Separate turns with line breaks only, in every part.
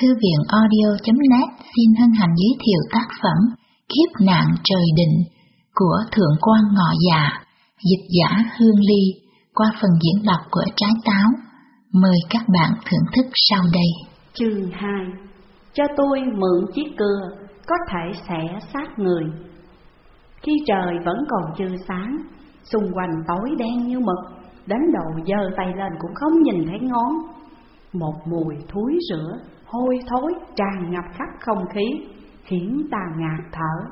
Thư viện audio.net xin hân hạnh giới thiệu tác phẩm Kiếp nạn trời định của Thượng quan Ngọ Dạ, dịch giả Hương Ly qua phần diễn đọc của Trái Táo. Mời các bạn thưởng thức sau đây.
Chương 2 Cho tôi mượn chiếc cưa có thể sẽ sát người. Khi trời vẫn còn chưa sáng, xung quanh tối đen như mực, đến đầu giơ tay lên cũng không nhìn thấy ngón. Một mùi thúi rửa hôi thối tràn ngập khắp không khí, khiến ta ngạt thở.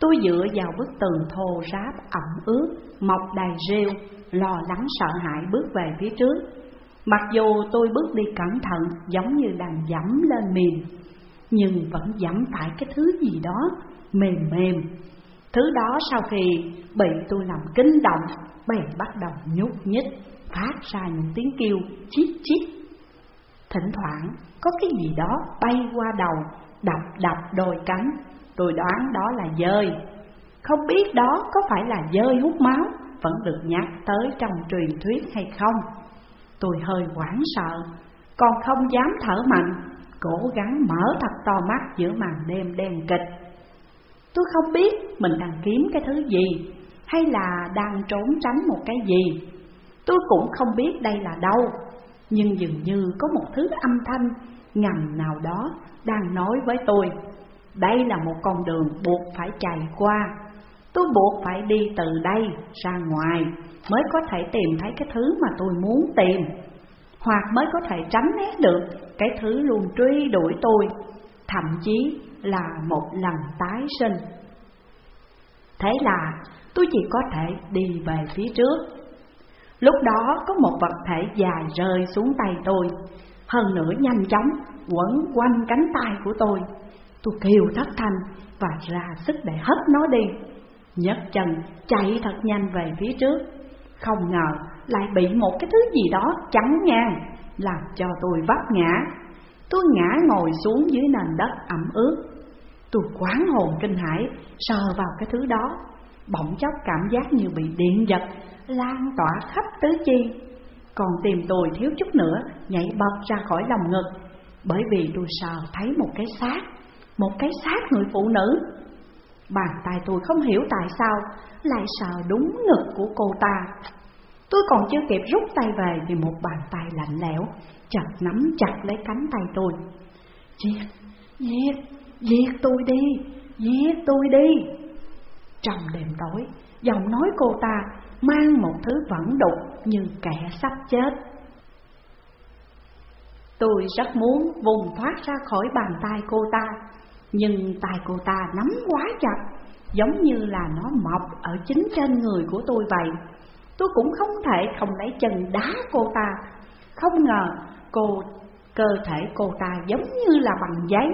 Tôi dựa vào bức tường thô ráp ẩm ướt, mọc đầy rêu, lo lắng sợ hãi bước về phía trước. Mặc dù tôi bước đi cẩn thận giống như đang dẫm lên mềm, nhưng vẫn dẫm phải cái thứ gì đó mềm mềm. Thứ đó sau khi bị tôi làm kinh động, bèn bắt đầu nhúc nhích, phát ra những tiếng kêu chít chít. Thỉnh thoảng có cái gì đó bay qua đầu, đập đập đôi cánh. Tôi đoán đó là dơi. Không biết đó có phải là dơi hút máu vẫn được nhắc tới trong truyền thuyết hay không. Tôi hơi hoảng sợ, còn không dám thở mạnh, cố gắng mở thật to mắt giữa màn đêm đen kịch. Tôi không biết mình đang kiếm cái thứ gì, hay là đang trốn tránh một cái gì. Tôi cũng không biết đây là đâu, nhưng dường như có một thứ âm thanh, ngầm nào đó, đang nói với tôi, Đây là một con đường buộc phải chạy qua. Tôi buộc phải đi từ đây ra ngoài Mới có thể tìm thấy cái thứ mà tôi muốn tìm. Hoặc mới có thể tránh né được cái thứ luôn truy đuổi tôi, Thậm chí là một lần tái sinh. Thế là tôi chỉ có thể đi về phía trước. Lúc đó có một vật thể dài rơi xuống tay tôi hơn nữa nhanh chóng quấn quanh cánh tay của tôi. Tôi kêu thất thanh và ra sức để hất nó đi. nhấc chân chạy thật nhanh về phía trước. Không ngờ lại bị một cái thứ gì đó chắn ngang, làm cho tôi vấp ngã. Tôi ngã ngồi xuống dưới nền đất ẩm ướt. Tôi quán hồn kinh hãi sờ vào cái thứ đó, bỗng chốc cảm giác như bị điện giật lan tỏa khắp tứ chi. Còn tìm tôi thiếu chút nữa nhảy bật ra khỏi lòng ngực. Bởi vì tôi sợ thấy một cái xác Một cái xác người phụ nữ. Bàn tay tôi không hiểu tại sao Lại sờ đúng ngực của cô ta. Tôi còn chưa kịp rút tay về Thì một bàn tay lạnh lẽo Chặt nắm chặt lấy cánh tay tôi. Giết, giết, giết tôi đi, giết tôi đi. Trong đêm tối Giọng nói cô ta mang một thứ vẫn đục như kẻ sắp chết. Tôi rất muốn vùng thoát ra khỏi bàn tay cô ta, nhưng tay cô ta nắm quá chặt, giống như là nó mọc ở chính trên người của tôi vậy. Tôi cũng không thể không lấy chân đá cô ta, không ngờ cô cơ thể cô ta giống như là bằng giấy,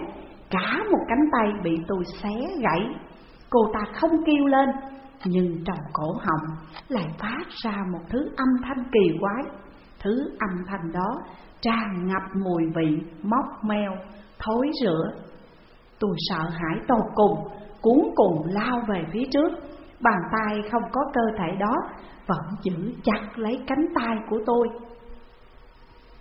cả một cánh tay bị tôi xé gãy. Cô ta không kêu lên nhưng trong cổ họng lại phát ra một thứ âm thanh kỳ quái. Thứ âm thanh đó tràn ngập mùi vị móc meo, thối rữa. Tôi sợ hãi tột cùng, cuốn cùng lao về phía trước. Bàn tay không có cơ thể đó vẫn giữ chặt lấy cánh tay của tôi.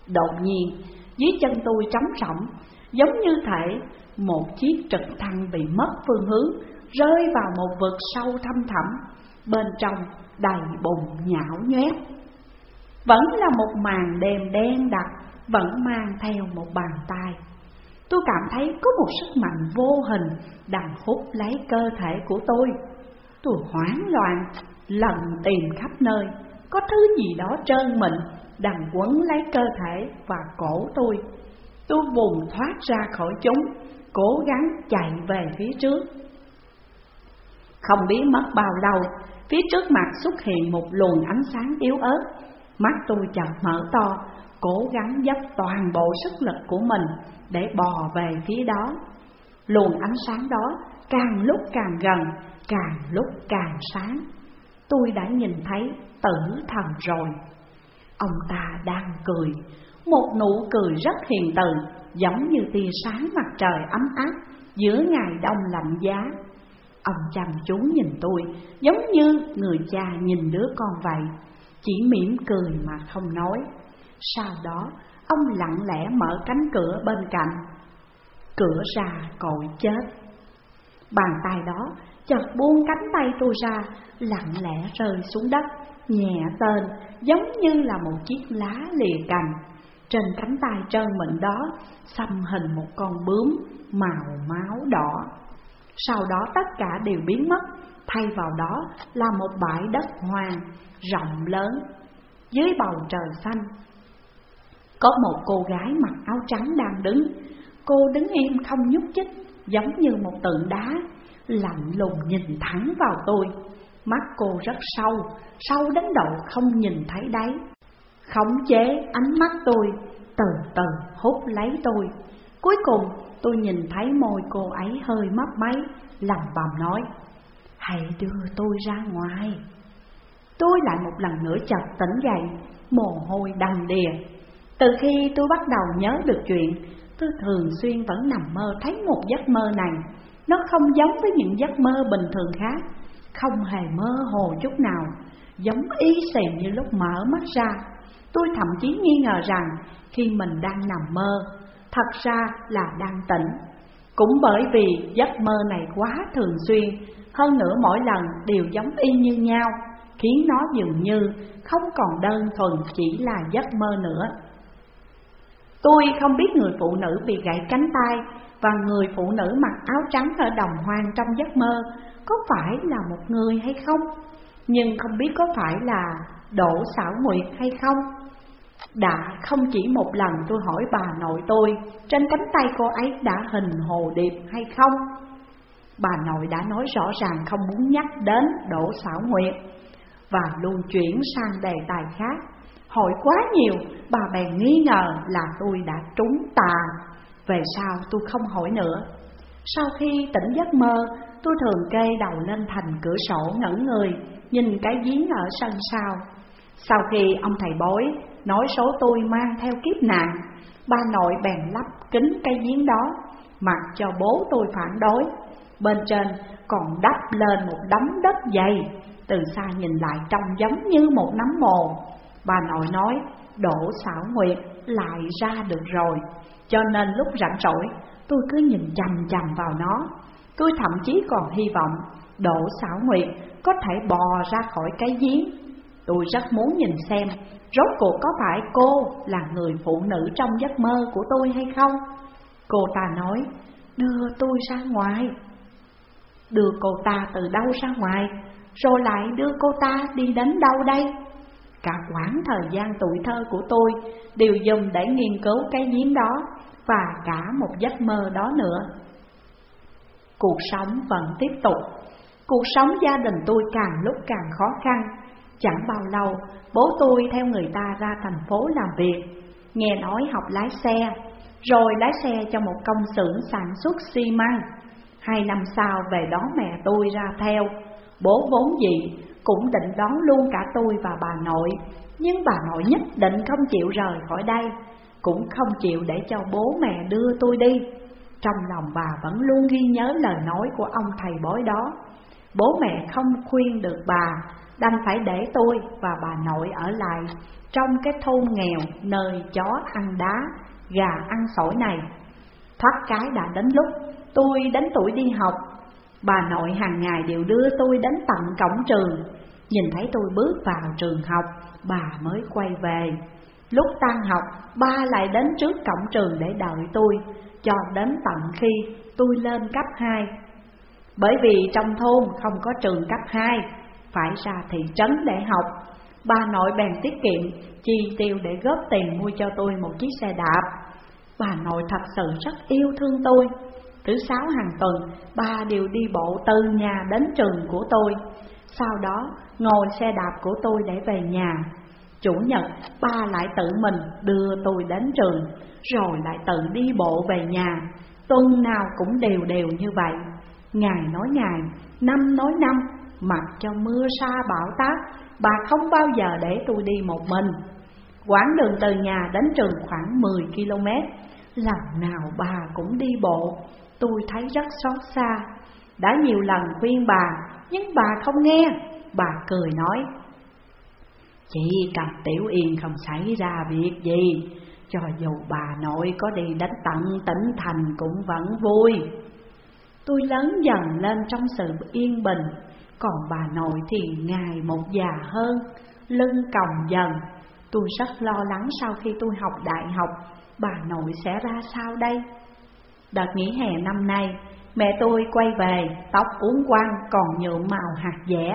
Đột nhiên, dưới chân tôi trống rỗng, giống như thể một chiếc trực thăng bị mất phương hướng rơi vào một vực sâu thăm thẳm, bên trong đầy bùn nhão nhoét. Vẫn là một màn đêm đen đặc, vẫn mang theo một bàn tay. Tôi cảm thấy có một sức mạnh vô hình đang hút lấy cơ thể của tôi. Tôi hoảng loạn, lần tìm khắp nơi, có thứ gì đó trơn mịn đang quấn lấy cơ thể và cổ tôi. Tôi vùng thoát ra khỏi chúng, cố gắng chạy về phía trước. Không biết mất bao lâu, phía trước mặt xuất hiện một luồng ánh sáng yếu ớt. Mắt tôi chợt mở to, cố gắng dốc toàn bộ sức lực của mình để bò về phía đó. Luồng ánh sáng đó càng lúc càng gần, càng lúc càng sáng. Tôi đã nhìn thấy tử thần rồi. Ông ta đang cười, một nụ cười rất hiền từ, giống như tia sáng mặt trời ấm áp giữa ngày đông lạnh giá. Ông chăm chú nhìn tôi, giống như người cha nhìn đứa con vậy, chỉ mỉm cười mà không nói. Sau đó, ông lặng lẽ mở cánh cửa bên cạnh. Cửa ra cội chết. Bàn tay đó chợt buông cánh tay tôi ra, lặng lẽ rơi xuống đất, nhẹ tên, giống như là một chiếc lá lìa cành. Trên cánh tay trơn mịn đó, xăm hình một con bướm màu máu đỏ. Sau đó tất cả đều biến mất, thay vào đó là một bãi đất hoang, rộng lớn, dưới bầu trời xanh. Có một cô gái mặc áo trắng đang đứng, cô đứng im không nhúc nhích, giống như một tượng đá, lạnh lùng nhìn thẳng vào tôi. Mắt cô rất sâu, sâu đến độ không nhìn thấy đáy. Khống chế ánh mắt tôi, từ từ hút lấy tôi. Cuối cùng tôi nhìn thấy môi cô ấy hơi mấp máy, lầm bầm nói, hãy đưa tôi ra ngoài. Tôi lại một lần nữa chợt tỉnh dậy, mồ hôi đầm đìa. Từ khi tôi bắt đầu nhớ được chuyện, tôi thường xuyên vẫn nằm mơ thấy một giấc mơ này. Nó không giống với những giấc mơ bình thường khác, không hề mơ hồ chút nào, giống y xì như lúc mở mắt ra. Tôi thậm chí nghi ngờ rằng khi mình đang nằm mơ, thật ra là đang tỉnh. Cũng bởi vì giấc mơ này quá thường xuyên, hơn nữa mỗi lần đều giống y như nhau, khiến nó dường như không còn đơn thuần chỉ là giấc mơ nữa. Tôi không biết người phụ nữ bị gãy cánh tay và người phụ nữ mặc áo trắng ở đồng hoang trong giấc mơ có phải là một người hay không, nhưng không biết có phải là Đỗ Sảo Nguyệt hay không. Đã không chỉ một lần tôi hỏi bà nội tôi trên cánh tay cô ấy đã hình hồ điệp hay không. Bà nội đã nói rõ ràng không muốn nhắc đến Đỗ Sảo Nguyệt và luôn chuyển sang đề tài khác. Hỏi quá nhiều, bà bèn nghi ngờ là tôi đã trúng tà. Về sau tôi không hỏi nữa. Sau khi tỉnh giấc mơ, tôi thường kê đầu lên thành cửa sổ ngẩn người, nhìn cái giếng ở sân sau. Sau khi ông thầy bói nói số tôi mang theo kiếp nạn, ba nội bèn lắp kính cái giếng đó, mặc cho bố tôi phản đối. Bên trên còn đắp lên một đống đất dày, từ xa nhìn lại trông giống như một nắm mồ. Bà nội nói, đổ xảo nguyệt lại ra được rồi, cho nên lúc rảnh rỗi tôi cứ nhìn chằm chằm vào nó. Tôi thậm chí còn hy vọng Đỗ xảo nguyệt có thể bò ra khỏi cái giếng Tôi rất muốn nhìn xem Rốt cuộc có phải cô là người phụ nữ trong giấc mơ của tôi hay không? Cô ta nói, Đưa tôi ra ngoài. Đưa cô ta từ đâu ra ngoài? Rồi lại đưa cô ta đi đến đâu đây? Cả quãng thời gian tuổi thơ của tôi Đều dùng để nghiên cứu cái giếng đó Và cả một giấc mơ đó nữa. Cuộc sống vẫn tiếp tục. Cuộc sống gia đình tôi càng lúc càng khó khăn. Chẳng bao lâu, bố tôi theo người ta ra thành phố làm việc. Nghe nói học lái xe Rồi lái xe cho một công xưởng sản xuất xi măng. Hai năm sau về đón mẹ tôi ra theo. Bố vốn gì cũng định đón luôn cả tôi và bà nội Nhưng bà nội nhất định không chịu rời khỏi đây Cũng không chịu để cho bố mẹ đưa tôi đi. Trong lòng bà vẫn luôn ghi nhớ lời nói của ông thầy bói đó. Bố mẹ không khuyên được bà Đành phải để tôi và bà nội ở lại Trong cái thôn nghèo nơi chó ăn đá, gà ăn sỏi này. Thoát cái đã đến lúc tôi đến tuổi đi học. Bà nội hàng ngày đều đưa tôi đến tận cổng trường. Nhìn thấy tôi bước vào trường học, bà mới quay về. Lúc tan học, ba lại đến trước cổng trường để đợi tôi Cho đến tận khi tôi lên cấp 2 Bởi vì trong thôn không có trường cấp 2 phải ra thị trấn để học. Bà nội bèn tiết kiệm, chi tiêu để góp tiền mua cho tôi một chiếc xe đạp. Bà nội thật sự rất yêu thương tôi. Thứ sáu hàng tuần, ba đều đi bộ từ nhà đến trường của tôi. Sau đó ngồi xe đạp của tôi để về nhà. Chủ nhật, ba lại tự mình đưa tôi đến trường Rồi lại tự đi bộ về nhà. Tuần nào cũng đều đều như vậy. Ngày nói ngày, năm nói năm Mặc cho mưa sa bão táp Bà không bao giờ để tôi đi một mình. Quãng đường từ nhà đến trường khoảng 10 km Lần nào bà cũng đi bộ Tôi thấy rất xót xa. Đã nhiều lần khuyên bà Nhưng bà không nghe. Bà cười nói Chỉ cần Tiểu Yên không xảy ra việc gì. Cho dù bà nội có đi đến tận tỉnh thành cũng vẫn vui. Tôi lớn dần lên trong sự yên bình, còn bà nội thì ngày một già hơn, lưng còng dần. Tôi rất lo lắng sau khi tôi học đại học, bà nội sẽ ra sao đây? Đợt nghỉ hè năm nay, mẹ tôi quay về, tóc uốn quăng còn nhuộm màu hạt dẻ,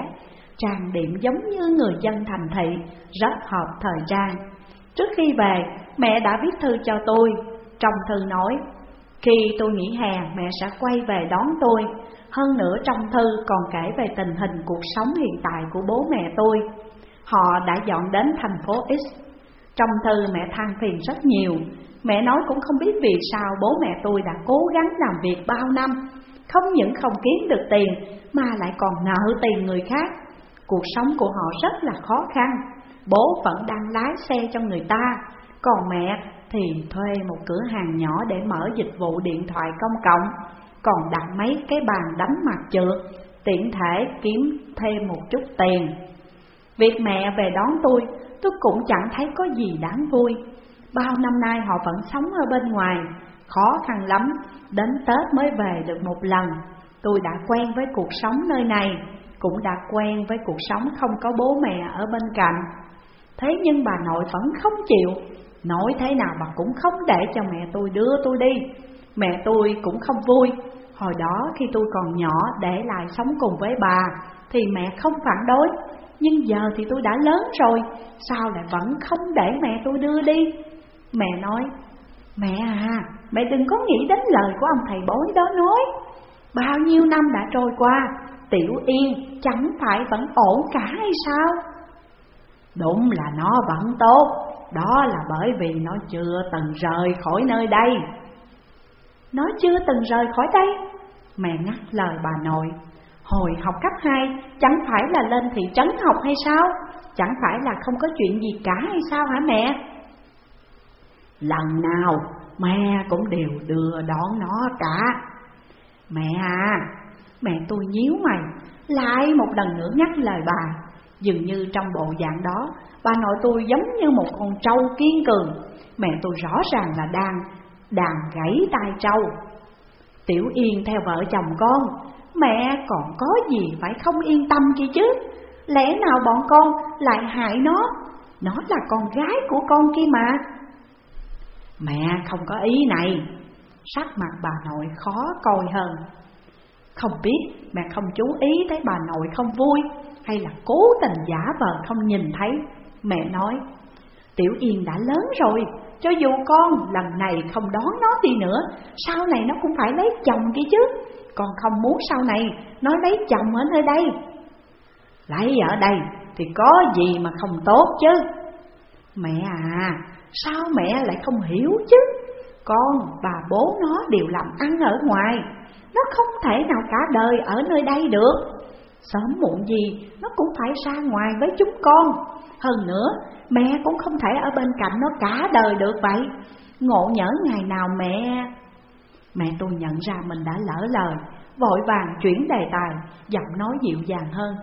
trang điểm giống như người dân thành thị, rất hợp thời trang. Trước khi về, mẹ đã viết thư cho tôi, trong thư nói, khi tôi nghỉ hè mẹ sẽ quay về đón tôi, hơn nữa trong thư còn kể về tình hình cuộc sống hiện tại của bố mẹ tôi. Họ đã dọn đến thành phố X. Trong thư mẹ than phiền rất nhiều, mẹ nói cũng không biết vì sao bố mẹ tôi đã cố gắng làm việc bao năm, không những không kiếm được tiền mà lại còn nợ tiền người khác. Cuộc sống của họ rất là khó khăn, bố vẫn đang lái xe cho người ta, còn mẹ thì thuê một cửa hàng nhỏ để mở dịch vụ điện thoại công cộng, còn đặt mấy cái bàn đánh mặt trượt, tiện thể kiếm thêm một chút tiền. Việc mẹ về đón tôi, tôi cũng chẳng thấy có gì đáng vui. Bao năm nay họ vẫn sống ở bên ngoài, khó khăn lắm, đến Tết mới về được một lần. Tôi đã quen với cuộc sống nơi này, cũng đã quen với cuộc sống không có bố mẹ ở bên cạnh. Thế nhưng bà nội vẫn không chịu, nói thế nào bà cũng không để cho mẹ tôi đưa tôi đi. Mẹ tôi cũng không vui, hồi đó khi tôi còn nhỏ để lại sống cùng với bà thì mẹ không phản đối. Nhưng giờ thì tôi đã lớn rồi, sao lại vẫn không để mẹ tôi đưa đi? Mẹ nói, mẹ à, mẹ đừng có nghĩ đến lời của ông thầy bói đó nói. Bao nhiêu năm đã trôi qua, Tiểu Yên chẳng phải vẫn ổn cả hay sao? Đúng là nó vẫn tốt, đó là bởi vì nó chưa từng rời khỏi nơi đây. Nó chưa từng rời khỏi đây? Mẹ ngắt lời bà nội. Hồi học cấp 2 chẳng phải là lên thị trấn học hay sao? Chẳng phải là không có chuyện gì cả hay sao hả mẹ? Lần nào mẹ cũng đều đưa đón nó cả. Mẹ à, mẹ tôi nhíu mày, lại một lần nữa nhắc lời bà. Dường như trong bộ dạng đó, bà nội tôi giống như một con trâu kiên cường. Mẹ tôi rõ ràng là đang đàn gãy tai trâu. Tiểu Yên theo vợ chồng con, mẹ còn có gì phải không yên tâm kia chứ? Lẽ nào bọn con lại hại nó? Nó là con gái của con kia mà. Mẹ không có ý này. Sắc mặt bà nội khó coi hơn. Không biết mẹ không chú ý thấy bà nội không vui hay là cố tình giả vờ không nhìn thấy. Mẹ nói, Tiểu Yên đã lớn rồi, cho dù con lần này không đón nó đi nữa, sau này nó cũng phải lấy chồng kia chứ. Con không muốn sau này nó lấy chồng ở nơi đây. Lấy ở đây thì có gì mà không tốt chứ. Mẹ à, sao mẹ lại không hiểu chứ? Con và bố nó đều làm ăn ở ngoài, nó không thể nào cả đời ở nơi đây được. Sớm muộn gì, nó cũng phải ra ngoài với chúng con. Hơn nữa, mẹ cũng không thể ở bên cạnh nó cả đời được vậy. Ngộ nhỡ ngày nào mẹ Mẹ tôi nhận ra mình đã lỡ lời, Vội vàng chuyển đề tài, Giọng nói dịu dàng hơn.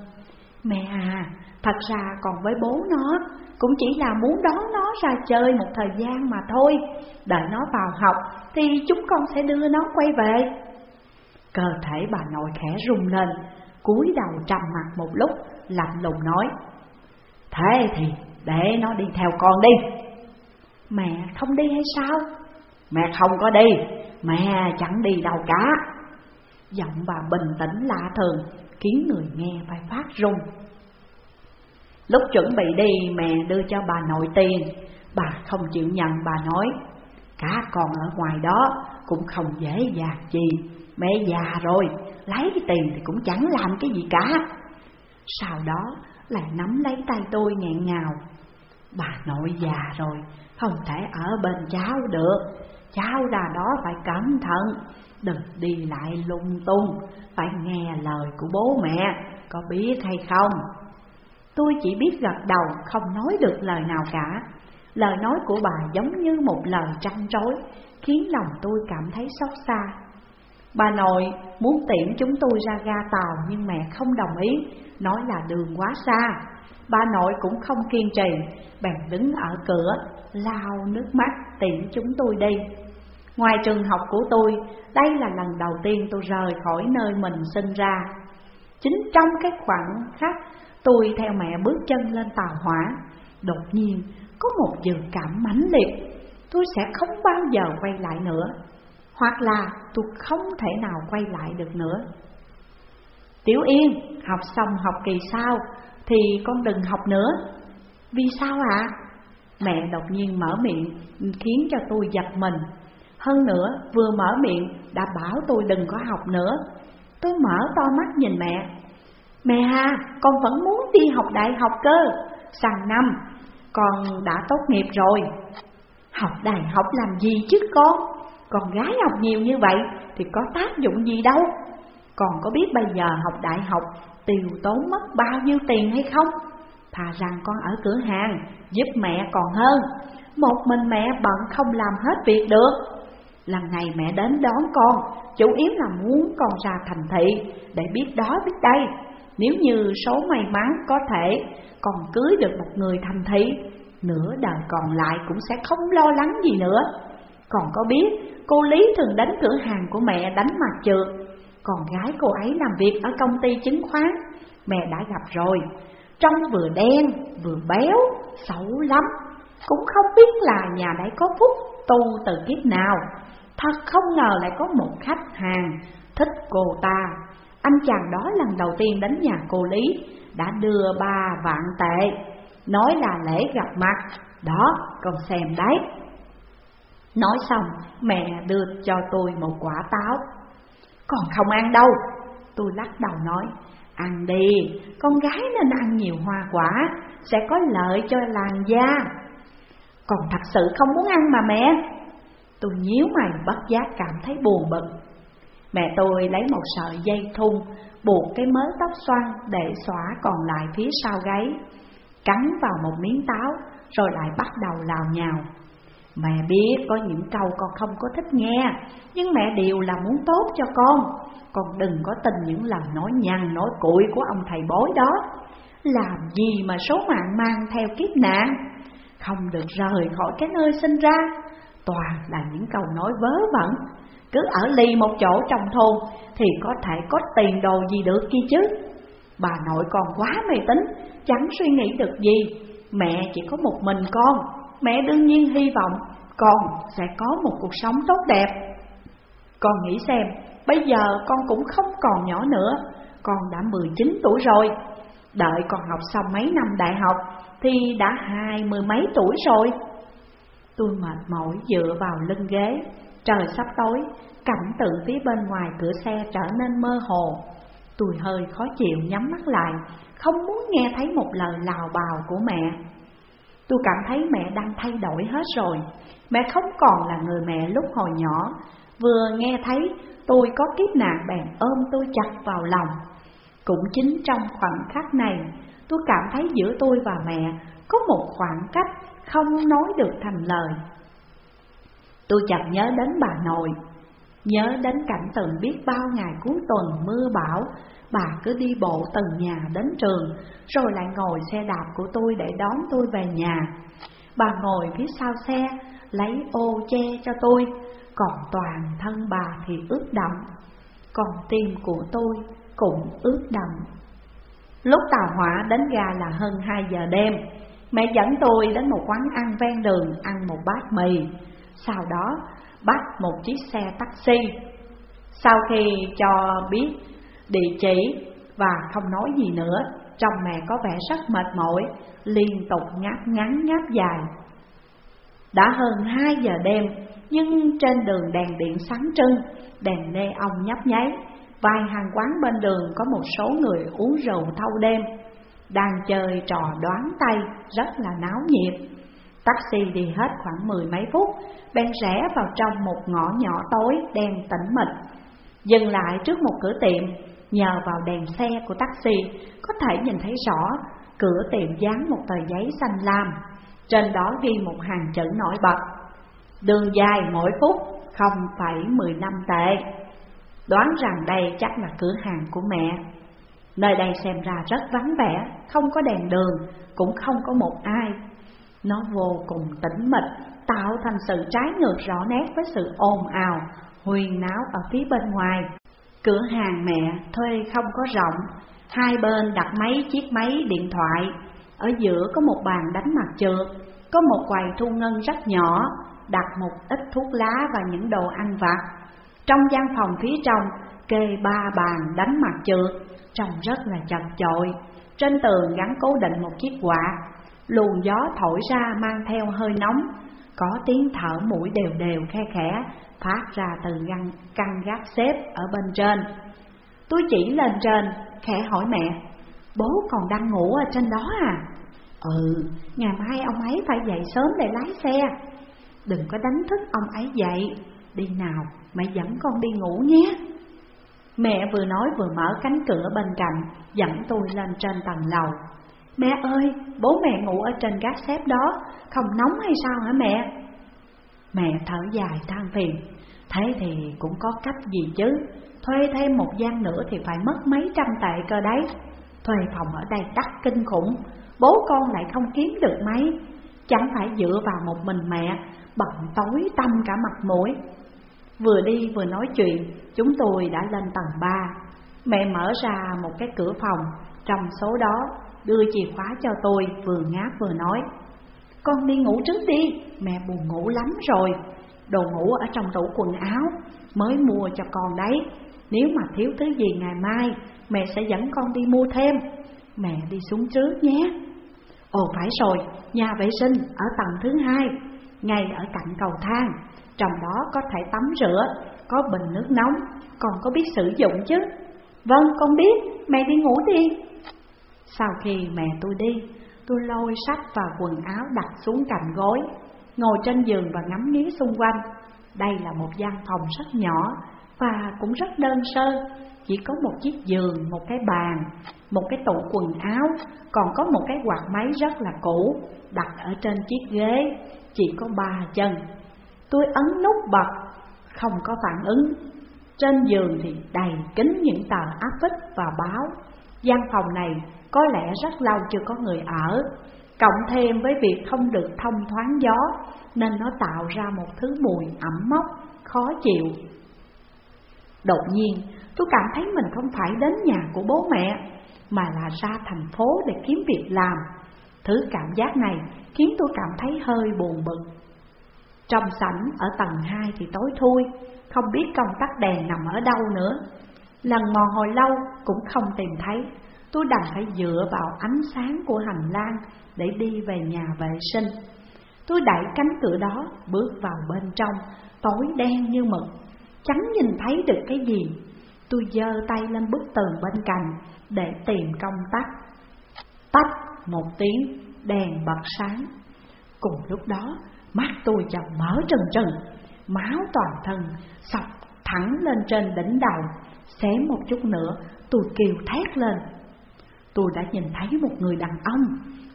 Mẹ à Thật ra còn với bố nó, Cũng chỉ là muốn đón nó ra chơi một thời gian mà thôi. Đợi nó vào học Thì chúng con sẽ đưa nó quay về. Cơ thể bà nội khẽ rung lên cúi đầu trầm mặt một lúc, lạnh lùng nói Thế thì để nó đi theo con đi. Mẹ không đi hay sao? Mẹ không có đi, mẹ chẳng đi đâu cả. Giọng bà bình tĩnh lạ thường, khiến người nghe phải phát run. Lúc chuẩn bị đi mẹ đưa cho bà nội tiền. Bà không chịu nhận bà nói Cả con ở ngoài đó cũng không dễ dàng gì Mẹ già rồi, lấy cái tiền thì cũng chẳng làm cái gì cả. Sau đó lại nắm lấy tay tôi nghẹn ngào. Bà nội già rồi, không thể ở bên cháu được. Cháu ra đó phải cẩn thận Đừng đi lại lung tung Phải nghe lời của bố mẹ Có biết hay không? Tôi chỉ biết gật đầu không nói được lời nào cả. Lời nói của bà giống như một lời trăn trối Khiến lòng tôi cảm thấy xót xa. Bà nội muốn tiễn chúng tôi ra ga tàu nhưng mẹ không đồng ý, nói là đường quá xa. Bà nội cũng không kiên trì. Bèn đứng ở cửa Lao nước mắt tiễn chúng tôi đi. Ngoài trường học của tôi Đây là lần đầu tiên tôi rời khỏi nơi mình sinh ra. Chính trong cái khoảng khắc Tôi theo mẹ bước chân lên tàu hỏa Đột nhiên có một dự cảm mãnh liệt. Tôi sẽ không bao giờ quay lại nữa. Hoặc là tôi không thể nào quay lại được nữa. Tiểu Yên, học xong học kỳ sau Thì con đừng học nữa. Vì sao ạ? À? Mẹ đột nhiên mở miệng khiến cho tôi giật mình. Hơn nữa vừa mở miệng đã bảo tôi đừng có học nữa. Tôi mở to mắt nhìn mẹ. Mẹ à, con vẫn muốn đi học đại học cơ. Sang năm, con đã tốt nghiệp rồi. Học đại học làm gì chứ con? Con gái học nhiều như vậy thì có tác dụng gì đâu? Còn có biết bây giờ học đại học, tiêu tốn mất bao nhiêu tiền hay không? Thà rằng con ở cửa hàng, giúp mẹ còn hơn. Một mình mẹ bận không làm hết việc được. Lần này mẹ đến đón con, Chủ yếu là muốn con ra thành thị Để biết đó biết đây. Nếu như số may mắn có thể Còn cưới được một người thành thị, Nửa đời còn lại cũng sẽ không lo lắng gì nữa. Còn có biết, cô Lý thường đến cửa hàng của mẹ đánh mặt trượt. Còn gái cô ấy làm việc ở công ty chứng khoán. Mẹ đã gặp rồi. Trông vừa đen, vừa béo, Xấu lắm. Cũng không biết là nhà đấy có phúc, tu từ kiếp nào. Thật không ngờ lại có một khách hàng thích cô ta. Anh chàng đó lần đầu tiên đến nhà cô Lý, Đã đưa ba vạn tệ. Nói là lễ gặp mặt. Đó, con xem đấy. Nói xong mẹ đưa cho tôi một quả táo. Còn không ăn đâu. Tôi lắc đầu nói Ăn đi, con gái nên ăn nhiều hoa quả Sẽ có lợi cho làn da. Còn thật sự không muốn ăn mà mẹ. Tôi nhíu mày bất giác cảm thấy buồn bực. Mẹ tôi lấy một sợi dây thun Buộc cái mớ tóc xoăn để xóa còn lại phía sau gáy. Cắn vào một miếng táo Rồi lại bắt đầu lào nhào. Mẹ biết có những câu con không có thích nghe, Nhưng mẹ đều là muốn tốt cho con. Con đừng có tin những lời nói nhăn nói cụi của ông thầy bói đó. Làm gì mà số mạng mang theo kiếp nạn? Không được rời khỏi cái nơi sinh ra. Toàn là những câu nói vớ vẩn. Cứ ở ly một chỗ trong thôn Thì có thể có tiền đồ gì được kia chứ? Bà nội còn quá mê tín, Chẳng suy nghĩ được gì. Mẹ chỉ có một mình con. Mẹ đương nhiên hy vọng con sẽ có một cuộc sống tốt đẹp. Con nghĩ xem, Bây giờ con cũng không còn nhỏ nữa. Con đã 19 tuổi rồi. Đợi con học xong mấy năm đại học Thì đã hai mươi mấy tuổi rồi. Tôi mệt mỏi dựa vào lưng ghế. Trời sắp tối, Cảnh tượng phía bên ngoài cửa xe trở nên mơ hồ. Tôi hơi khó chịu nhắm mắt lại, Không muốn nghe thấy một lời lào bào của mẹ. Tôi cảm thấy mẹ đang thay đổi hết rồi. Mẹ không còn là người mẹ lúc hồi nhỏ. Vừa nghe thấy, tôi có kiếp nạn bèn ôm tôi chặt vào lòng. Cũng chính trong khoảnh khắc này, Tôi cảm thấy giữa tôi và mẹ có một khoảng cách không nói được thành lời. Tôi chợt nhớ đến bà nội. Nhớ đến cảnh từng biết bao ngày cuối tuần mưa bão, Bà cứ đi bộ từ nhà đến trường, Rồi lại ngồi xe đạp của tôi để đón tôi về nhà. Bà ngồi phía sau xe, Lấy ô che cho tôi, Còn toàn thân bà thì ướt đậm Còn tim của tôi cũng ướt đậm Lúc tàu hỏa đến ga là hơn 2 giờ đêm, Mẹ dẫn tôi đến một quán ăn ven đường ăn một bát mì. Sau đó bắt một chiếc xe taxi. Sau khi cho biết, địa chỉ và không nói gì nữa, Trong mẹ có vẻ rất mệt mỏi, Liên tục ngáp ngắn ngáp dài. Đã hơn 2 giờ đêm, Nhưng trên đường đèn điện sáng trưng, Đèn nê ông nhấp nháy. Vài hàng quán bên đường có một số người uống rượu thâu đêm, Đang chơi trò đoán tay, rất là náo nhiệt. Taxi đi hết khoảng mười mấy phút Bèn rẽ vào trong một ngõ nhỏ tối đen tĩnh mịch Dừng lại trước một cửa tiệm Nhờ vào đèn xe của taxi Có thể nhìn thấy rõ Cửa tiệm dán một tờ giấy xanh lam Trên đó ghi một hàng chữ nổi bật Đường dài mỗi phút 0,15 tệ Đoán rằng đây chắc là cửa hàng của mẹ Nơi đây xem ra rất vắng vẻ, không có đèn đường, cũng không có một ai. Nó vô cùng tĩnh mịch, tạo thành sự trái ngược rõ nét với sự ồn ào, huyền náo ở phía bên ngoài. Cửa hàng mẹ thuê không có rộng, hai bên đặt mấy chiếc máy điện thoại, ở giữa có một bàn đánh mặt trượt, có một quầy thu ngân rất nhỏ, đặt một ít thuốc lá và những đồ ăn vặt. Trong gian phòng phía trong kê ba bàn đánh mặt trượt, trông rất là chật chội. Trên tường gắn cố định một chiếc quạt, luồng gió thổi ra mang theo hơi nóng, có tiếng thở mũi đều đều khe khẽ phát ra từ ngăn căn gác xếp ở bên trên. Tôi chỉ lên trên, khẽ hỏi mẹ, bố còn đang ngủ ở trên đó à? Ừ, ngày mai ông ấy phải dậy sớm để lái xe. Đừng có đánh thức ông ấy dậy, đi nào, mẹ dẫn con đi ngủ nhé. Mẹ vừa nói vừa mở cánh cửa bên cạnh, dẫn tôi lên trên tầng lầu. Mẹ ơi, bố mẹ ngủ ở trên gác xếp đó, không nóng hay sao hả mẹ? Mẹ thở dài than phiền, thế thì cũng có cách gì chứ, thuê thêm một gian nữa thì phải mất mấy trăm tệ cơ đấy. Thuê phòng ở đây đắt kinh khủng, bố con lại không kiếm được mấy, chẳng phải dựa vào một mình mẹ, bận tối tâm cả mặt mũi. Vừa đi vừa nói chuyện, chúng tôi đã lên tầng 3. Mẹ mở ra một cái cửa phòng, trong số đó đưa chìa khóa cho tôi vừa ngáp vừa nói. Con đi ngủ trước đi, mẹ buồn ngủ lắm rồi. Đồ ngủ ở trong tủ quần áo, mới mua cho con đấy. Nếu mà thiếu thứ gì ngày mai, mẹ sẽ dẫn con đi mua thêm. Mẹ đi xuống trước nhé. Ồ phải rồi, nhà vệ sinh ở tầng thứ hai, ngay ở cạnh cầu thang. Trong đó có thể tắm rửa, có bình nước nóng, còn có biết sử dụng chứ. Vâng, con biết, mẹ đi ngủ đi. Sau khi mẹ tôi đi, tôi lôi sách và quần áo đặt xuống cạnh gối, ngồi trên giường và ngắm nghía xung quanh. Đây là một gian phòng rất nhỏ và cũng rất đơn sơ, chỉ có một chiếc giường, một cái bàn, một cái tủ quần áo, còn có một cái quạt máy rất là cũ đặt ở trên chiếc ghế, chỉ có ba chân. Tôi ấn nút bật, không có phản ứng. Trên giường thì đầy kính những tờ áp phích và báo. Gian phòng này có lẽ rất lâu chưa có người ở, cộng thêm với việc không được thông thoáng gió nên nó tạo ra một thứ mùi ẩm mốc, khó chịu. Đột nhiên, tôi cảm thấy mình không phải đến nhà của bố mẹ, mà là ra thành phố để kiếm việc làm. Thứ cảm giác này khiến tôi cảm thấy hơi buồn bực. Trong sảnh ở tầng 2 thì tối thui, không biết công tắc đèn nằm ở đâu nữa. Lần mò hồi lâu cũng không tìm thấy, tôi đành phải dựa vào ánh sáng của hành lang để đi về nhà vệ sinh. Tôi đẩy cánh cửa đó, bước vào bên trong, tối đen như mực, chẳng nhìn thấy được cái gì. Tôi giơ tay lên bức tường bên cạnh để tìm công tắc. Tách một tiếng, đèn bật sáng. Cùng lúc đó, mắt tôi chợt mở trừng trừng, máu toàn thân sọc thẳng lên trên đỉnh đầu, xé một chút nữa, tôi kêu thét lên. Tôi đã nhìn thấy một người đàn ông,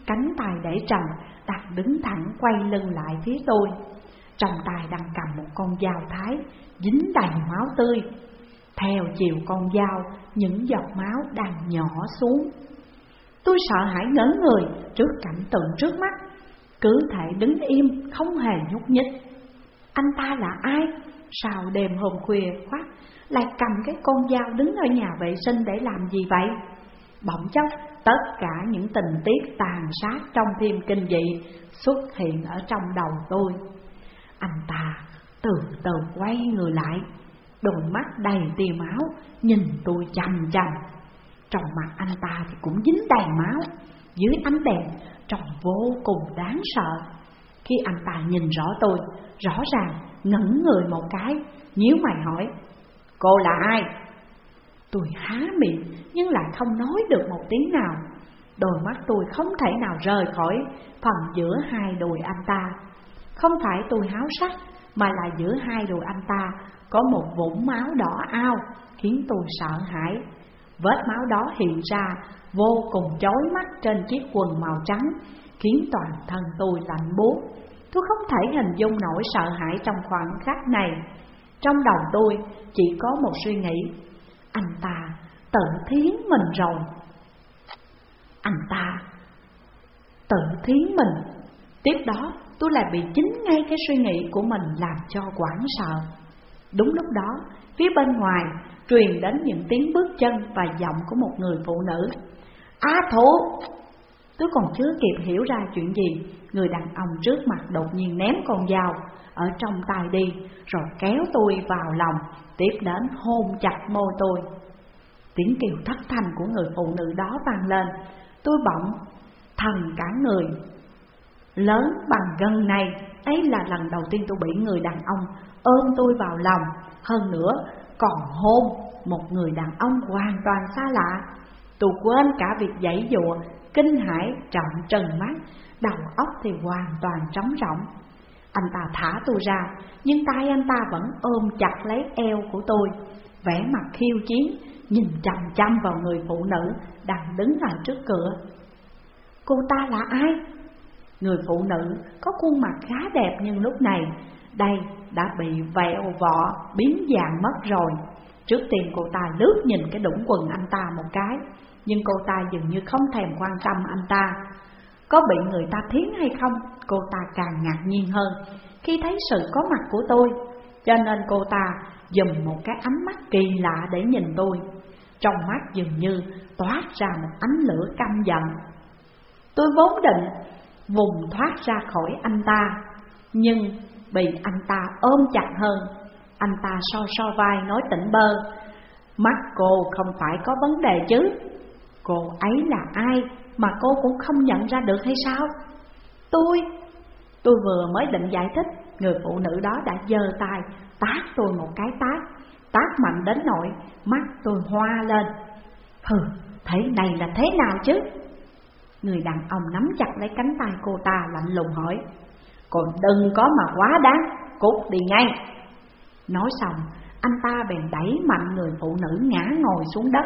cánh tay để trần, đặt đứng thẳng quay lưng lại phía tôi. Trong tay đang cầm một con dao thái, dính đầy máu tươi. Theo chiều con dao, những giọt máu đang nhỏ xuống. Tôi sợ hãi ngớ người trước cảnh tượng trước mắt, cứ thể đứng im không hề nhúc nhích. Anh ta là ai? Sao đêm hôm khuya khoác lại cầm cái con dao đứng ở nhà vệ sinh để làm gì vậy? Bỗng chốc, tất cả những tình tiết tàn sát trong phim kinh dị xuất hiện ở trong đầu tôi. Anh ta từ từ quay người lại, đôi mắt đầy tia máu, nhìn tôi chằm chằm. Trong mặt anh ta thì cũng dính đầy máu, dưới ánh đèn trông vô cùng đáng sợ. Khi anh ta nhìn rõ tôi, rõ ràng ngẩn người một cái, nhíu mày hỏi, cô là ai? Tôi há miệng nhưng lại không nói được một tiếng nào. Đôi mắt tôi không thể nào rời khỏi phần giữa hai đùi anh ta. Không phải tôi háo sắc, mà là giữa hai đùi anh ta có một vũng máu đỏ ao, khiến tôi sợ hãi. Vết máu đó hiện ra vô cùng chói mắt trên chiếc quần màu trắng, khiến toàn thân tôi lạnh buốt. Tôi không thể hình dung nổi sợ hãi trong khoảnh khắc này. Trong đầu tôi chỉ có một suy nghĩ, anh ta tự thiến mình rồi. Anh ta tự thiến mình. Tiếp đó tôi lại bị chính ngay cái suy nghĩ của mình làm cho quảng sợ. Đúng lúc đó, phía bên ngoài truyền đến những tiếng bước chân và giọng của một người phụ nữ. A thổ! Tôi còn chưa kịp hiểu ra chuyện gì Người đàn ông trước mặt đột nhiên ném con dao. Ở trong tay đi Rồi kéo tôi vào lòng Tiếp đến hôn chặt môi tôi. Tiếng kêu thất thanh của người phụ nữ đó vang lên. Tôi bỗng thần cả người. Lớn bằng gân này Ấy là lần đầu tiên tôi bị người đàn ông ôm tôi vào lòng. Hơn nữa còn hôn một người đàn ông hoàn toàn xa lạ. Tôi quên cả việc dãy dụa kinh hãi trọng trần mắt, đầu óc thì hoàn toàn trống rỗng. Anh ta thả tôi ra, nhưng tay anh ta vẫn ôm chặt lấy eo của tôi, vẻ mặt khiêu chiến, nhìn chằm chằm vào người phụ nữ đang đứng ở trước cửa. Cô ta là ai? Người phụ nữ có khuôn mặt khá đẹp nhưng lúc này đây đã bị vẹo vọ, biến dạng mất rồi. Trước tiên cô ta lướt nhìn cái đũng quần anh ta một cái, nhưng cô ta dường như không thèm quan tâm anh ta có bị người ta thiến hay không, Cô ta càng ngạc nhiên hơn. Khi thấy sự có mặt của tôi, Cho nên cô ta dùng một cái ánh mắt kỳ lạ để nhìn tôi. Trong mắt dường như toát ra một ánh lửa căm giận. Tôi vốn định vùng thoát ra khỏi anh ta, Nhưng bị anh ta ôm chặt hơn. Anh ta so so vai nói tỉnh bơ, Mắt cô không phải có vấn đề chứ. Cô ấy là ai? Mà cô cũng không nhận ra được hay sao? Tôi, tôi vừa mới định giải thích Người phụ nữ đó đã giơ tay tát tôi một cái tát Tát mạnh đến nỗi mắt tôi hoa lên Hừ, thế này là thế nào chứ? Người đàn ông nắm chặt lấy cánh tay cô ta lạnh lùng hỏi Còn đừng có mà quá đáng, cút đi ngay Nói xong, anh ta bèn đẩy mạnh người phụ nữ ngã ngồi xuống đất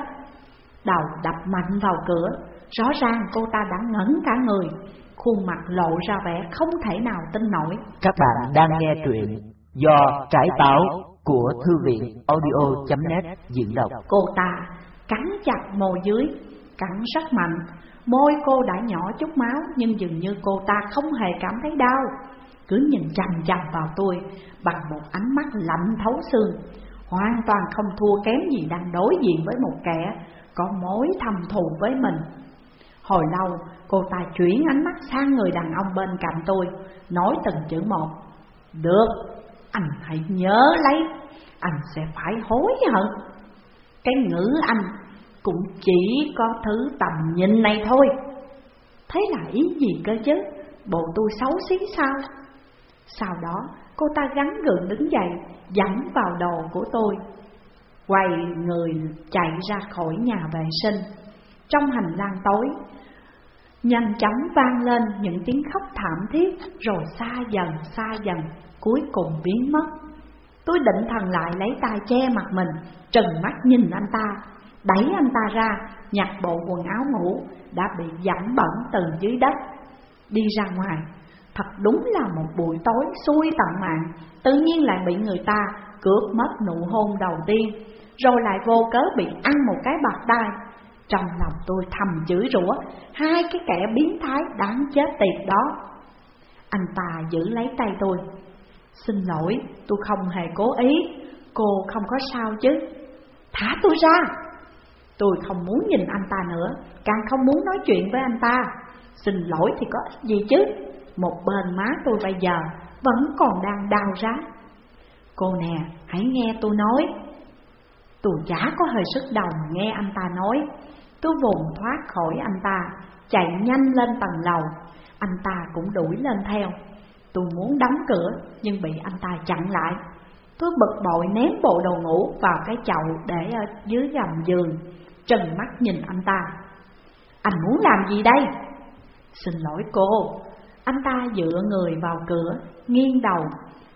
đầu đập mạnh vào cửa Rõ ràng cô ta đã ngẩn cả người Khuôn mặt lộ ra vẻ không thể nào tin nổi.
Các bạn đang nghe truyện do trải táo của thư viện audio.net diễn đọc.
Cô ta cắn chặt môi dưới, cắn rất mạnh. Môi cô đã nhỏ chút máu nhưng dường như cô ta không hề cảm thấy đau. Cứ nhìn chằm chằm vào tôi bằng một ánh mắt lạnh thấu xương. Hoàn toàn không thua kém gì đang đối diện với một kẻ có mối thầm thù với mình. Hồi lâu, cô ta chuyển ánh mắt sang người đàn ông bên cạnh tôi, nói từng chữ một. Được, anh hãy nhớ lấy, anh sẽ phải hối hận. Cái ngữ anh cũng chỉ có thứ tầm nhìn này thôi. Thế là ý gì cơ chứ? Bộ tôi xấu xí sao? Sau đó, cô ta gắn gượng đứng dậy, dẫm vào đồ của tôi quay người chạy ra khỏi nhà vệ sinh. Trong hành lang tối, nhanh chóng vang lên những tiếng khóc thảm thiết rồi xa dần xa dần, cuối cùng biến mất. Tôi định thần lại lấy tay che mặt mình, trừng mắt nhìn anh ta, đẩy anh ta ra, nhặt bộ quần áo ngủ đã bị dẫm bẩn từ dưới đất, đi ra ngoài. Thật đúng là một buổi tối xui tận mạng, tự nhiên lại bị người ta cướp mất nụ hôn đầu tiên rồi lại vô cớ bị ăn một cái bạc tai. Trong lòng tôi thầm chửi rủa hai cái kẻ biến thái đáng chết tiệt đó. Anh ta giữ lấy tay tôi. Xin lỗi, tôi không hề cố ý, cô không có sao chứ. Thả tôi ra. Tôi không muốn nhìn anh ta nữa, càng không muốn nói chuyện với anh ta. Xin lỗi thì có ích gì chứ. Một bên má tôi bây giờ vẫn còn đang đau rát. Cô nè, hãy nghe tôi nói, Tôi chả có hơi sức đầu mà nghe anh ta nói Tôi vùng thoát khỏi anh ta Chạy nhanh lên tầng lầu. Anh ta cũng đuổi lên theo. Tôi muốn đóng cửa nhưng bị anh ta chặn lại. Tôi bực bội ném bộ đồ ngủ vào cái chậu để ở dưới gầm giường Trừng mắt nhìn anh ta. Anh muốn làm gì đây? Xin lỗi cô. Anh ta dựa người vào cửa, nghiêng đầu.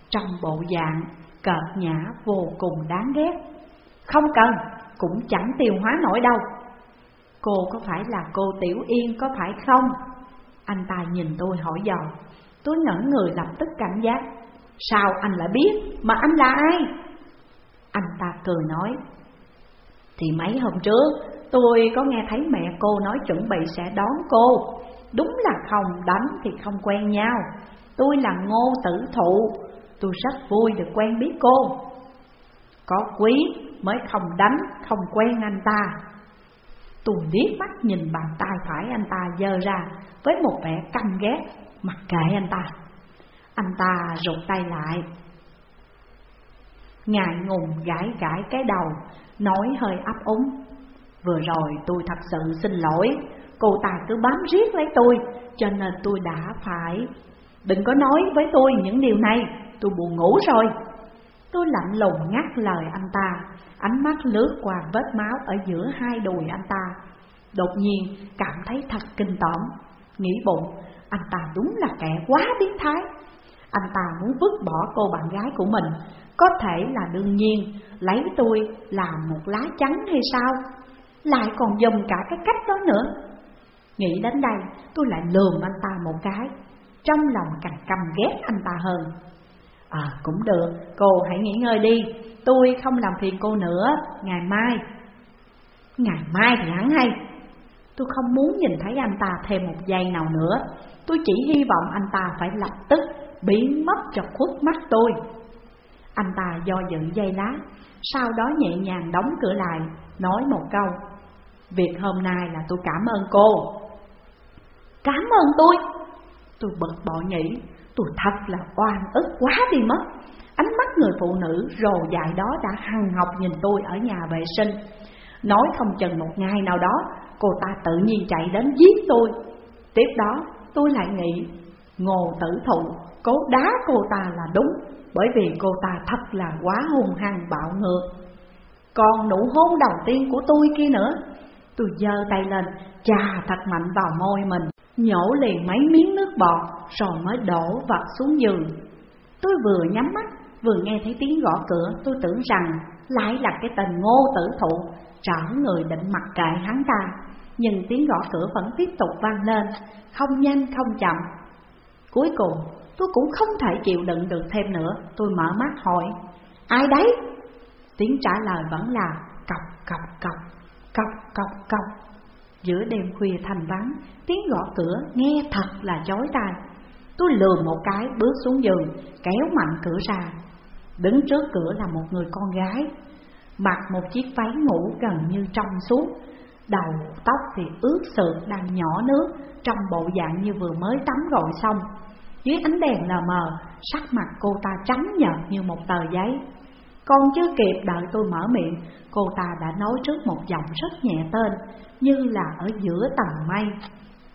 Trong bộ dạng cợt nhã vô cùng đáng ghét. Không cần, cũng chẳng tiêu hóa nổi đâu. Cô có phải là cô Tiểu Yên có phải không? Anh ta nhìn tôi hỏi dò. Tôi ngẩn người lập tức cảnh giác. Sao anh lại biết? Mà anh là ai? Anh ta cười nói. Thì mấy hôm trước tôi có nghe thấy mẹ cô nói chuẩn bị sẽ đón cô. Đúng là không đánh thì không quen nhau. Tôi là ngô tử thụ. Tôi rất vui được quen biết cô. Có quý mới không đánh, không quen anh ta. Tùng liếc mắt nhìn bàn tay phải anh ta dơ ra Với một vẻ căm ghét, mặc kệ anh ta. Anh ta rụt tay lại. Ngại ngùng gãi gãi cái đầu Nói hơi ấp úng. Vừa rồi tôi thật sự xin lỗi Cô ta cứ bám riết lấy tôi Cho nên tôi đã phải. Đừng có nói với tôi những điều này Tôi buồn ngủ rồi. Tôi lạnh lùng ngắt lời anh ta. Ánh mắt lướt qua vết máu ở giữa hai đùi anh ta. Đột nhiên, cảm thấy thật kinh tởm. Nghĩ bụng, anh ta đúng là kẻ quá biến thái. Anh ta muốn vứt bỏ cô bạn gái của mình. Có thể là đương nhiên, Lấy tôi làm một lá chắn hay sao? Lại còn dùng cả cái cách đó nữa. Nghĩ đến đây, tôi lại lườm anh ta một cái. Trong lòng càng căm ghét anh ta hơn. À cũng được, cô hãy nghỉ ngơi đi. Tôi không làm phiền cô nữa, ngày mai. Ngày mai thì hắn hay. Tôi không muốn nhìn thấy anh ta thêm một giây nào nữa. Tôi chỉ hy vọng anh ta phải lập tức biến mất cho khuất mắt tôi. Anh ta do dự dây lá Sau đó nhẹ nhàng đóng cửa lại Nói một câu. Việc hôm nay là tôi cảm ơn cô. Cảm ơn tôi? Tôi bực bội nghĩ Tôi thật là oan ức quá đi mất. Ánh mắt người phụ nữ rồ dại đó đã hằng học nhìn tôi ở nhà vệ sinh. Nói không chừng một ngày nào đó, Cô ta tự nhiên chạy đến giết tôi. Tiếp đó, tôi lại nghĩ, Ngô tử thụ cố đá cô ta là đúng, Bởi vì cô ta thật là quá hung hăng bạo ngược. Còn nụ hôn đầu tiên của tôi kia nữa. Tôi giơ tay lên chà thật mạnh vào môi mình. Nhổ liền mấy miếng nước bọt, Rồi mới đổ vật xuống giường. Tôi vừa nhắm mắt, Vừa nghe thấy tiếng gõ cửa, Tôi tưởng rằng lại là cái tên ngô tử thụ, Trở người định mặc kệ hắn ta. Nhưng tiếng gõ cửa vẫn tiếp tục vang lên, Không nhanh, không chậm. Cuối cùng, tôi cũng không thể chịu đựng được thêm nữa, Tôi mở mắt hỏi, Ai đấy? Tiếng trả lời vẫn là cọc cọc cọc Cọc cọc cọc Giữa đêm khuya thành vắng, Tiếng gõ cửa nghe thật là chói tai. Tôi lừa một cái, bước xuống giường, Kéo mạnh cửa ra. Đứng trước cửa là một người con gái, Mặc một chiếc váy ngủ gần như trong suốt, Đầu tóc thì ướt sượt đang nhỏ nước, Trong bộ dạng như vừa mới tắm gội xong. Dưới ánh đèn lờ mờ, Sắc mặt cô ta trắng nhợt như một tờ giấy. Còn chưa kịp đợi tôi mở miệng, Cô ta đã nói trước một giọng rất nhẹ tên. Như là ở giữa tầng mây.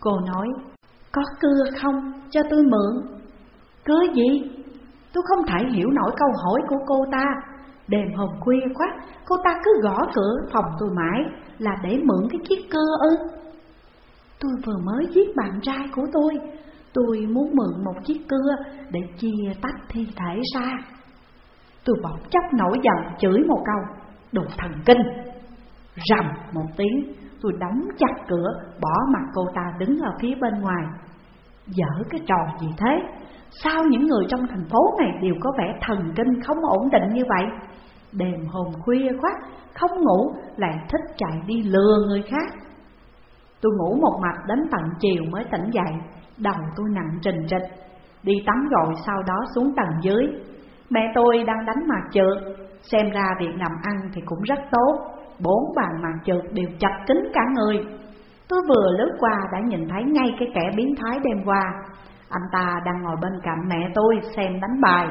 Cô nói, Có cưa không? Cho tôi mượn. Cưa gì? Tôi không thể hiểu nổi câu hỏi của cô ta. Đêm hôm khuya quá Cô ta cứ gõ cửa phòng tôi mãi Là để mượn cái chiếc cưa ư? Tôi vừa mới giết bạn trai của tôi. Tôi muốn mượn một chiếc cưa Để chia tách thi thể ra. Tôi bỗng chốc nổi giận chửi một câu, Đồ thần kinh! Rầm một tiếng Tôi đóng chặt cửa Bỏ mặt cô ta đứng ở phía bên ngoài. Dở cái trò gì thế? Sao những người trong thành phố này đều có vẻ thần kinh không ổn định như vậy? Đêm hôm khuya khoát, không ngủ lại thích chạy đi lừa người khác. Tôi ngủ một mạch đến tận chiều mới tỉnh dậy. Đầu tôi nặng trình trịch. Đi tắm rồi sau đó xuống tầng dưới. Mẹ tôi đang đánh mặt trượt. Xem ra việc nằm ăn thì cũng rất tốt. Bốn bàn màn trượt đều chặt kín cả người. Tôi vừa lướt qua đã nhìn thấy ngay cái kẻ biến thái đêm qua. Anh ta đang ngồi bên cạnh mẹ tôi xem đánh bài.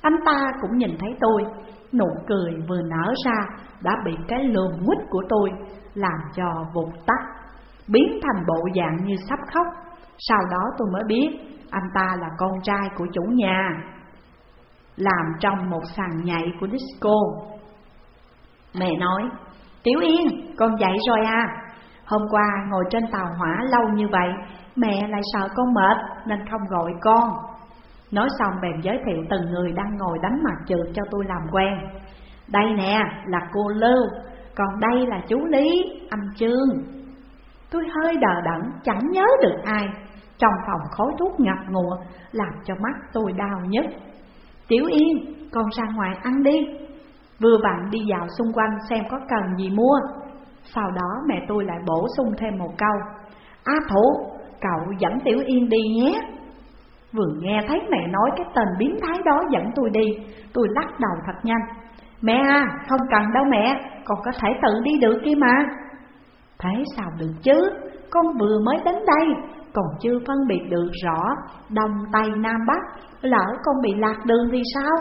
Anh ta cũng nhìn thấy tôi, Nụ cười vừa nở ra đã bị cái lườm quýt của tôi làm cho vụt tắt, Biến thành bộ dạng như sắp khóc. Sau đó tôi mới biết anh ta là con trai của chủ nhà, Làm trong một sàn nhảy của disco. Mẹ nói Tiểu Yên, con dậy rồi à. Hôm qua ngồi trên tàu hỏa lâu như vậy Mẹ lại sợ con mệt nên không gọi con. Nói xong bèn giới thiệu từng người đang ngồi đánh mặt trượt cho tôi làm quen. Đây nè là cô Lưu Còn đây là chú Lý, anh Trương Tôi hơi đờ đẫn chẳng nhớ được ai. Trong phòng khói thuốc ngập ngùa Làm cho mắt tôi đau nhất Tiểu Yên, con ra ngoài ăn đi. Vừa vặn đi dạo xung quanh xem có cần gì mua. Sau đó mẹ tôi lại bổ sung thêm một câu. A thủ, cậu dẫn Tiểu Yên đi nhé. Vừa nghe thấy mẹ nói cái tên biến thái đó dẫn tôi đi Tôi lắc đầu thật nhanh. Mẹ à, không cần đâu mẹ, con có thể tự đi được kia mà. Thế sao được chứ, con vừa mới đến đây Còn chưa phân biệt được rõ Đông, Tây, Nam, Bắc Lỡ con bị lạc đường thì sao?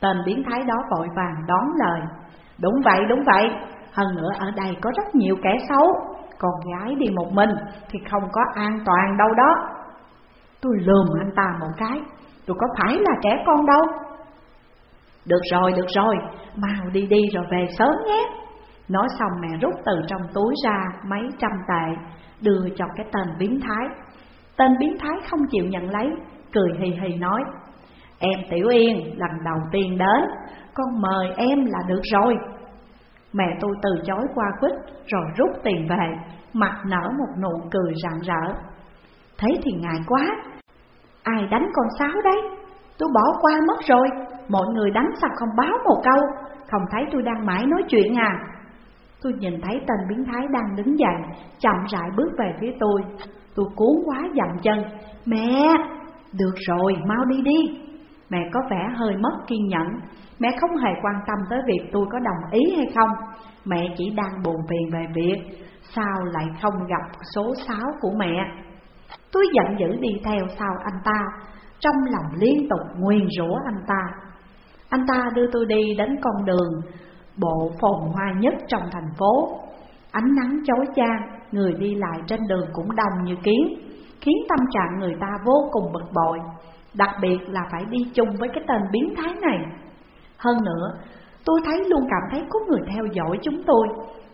Tên biến thái đó vội vàng đón lời. Đúng vậy, đúng vậy. Hơn nữa ở đây có rất nhiều kẻ xấu. Con gái đi một mình thì không có an toàn đâu đó. Tôi lườm anh ta một cái. Tôi có phải là trẻ con đâu? Được rồi, được rồi. Mau đi đi rồi về sớm nhé. Nói xong mẹ rút từ trong túi ra mấy trăm tệ Đưa cho cái tên biến thái. Tên biến thái không chịu nhận lấy Cười hì hì nói Em Tiểu Yên lần đầu tiên đến, Con mời em là được rồi. Mẹ tôi từ chối qua quýt, Rồi rút tiền về, Mặt nở một nụ cười rạng rỡ. Thế thì ngại quá. Ai đánh con sáo đấy? Tôi bỏ qua mất rồi. Mọi người đánh sao không báo một câu? Không thấy tôi đang mãi nói chuyện à? Tôi nhìn thấy tên biến thái đang đứng dậy, Chậm rãi bước về phía tôi. Tôi cuốn quá dậm chân. Mẹ! Được rồi, mau đi đi. Mẹ có vẻ hơi mất kiên nhẫn. Mẹ không hề quan tâm tới việc tôi có đồng ý hay không. Mẹ chỉ đang buồn phiền về việc Sao lại không gặp số sáu của mẹ. Tôi giận dữ đi theo sau anh ta, Trong lòng liên tục nguyền rủa anh ta. Anh ta đưa tôi đi đến con đường, Bộ phồn hoa nhất trong thành phố. Ánh nắng chói chang, Người đi lại trên đường cũng đông như kiến, Khiến tâm trạng người ta vô cùng bực bội. Đặc biệt là phải đi chung với cái tên biến thái này. Hơn nữa, tôi thấy luôn cảm thấy có người theo dõi chúng tôi.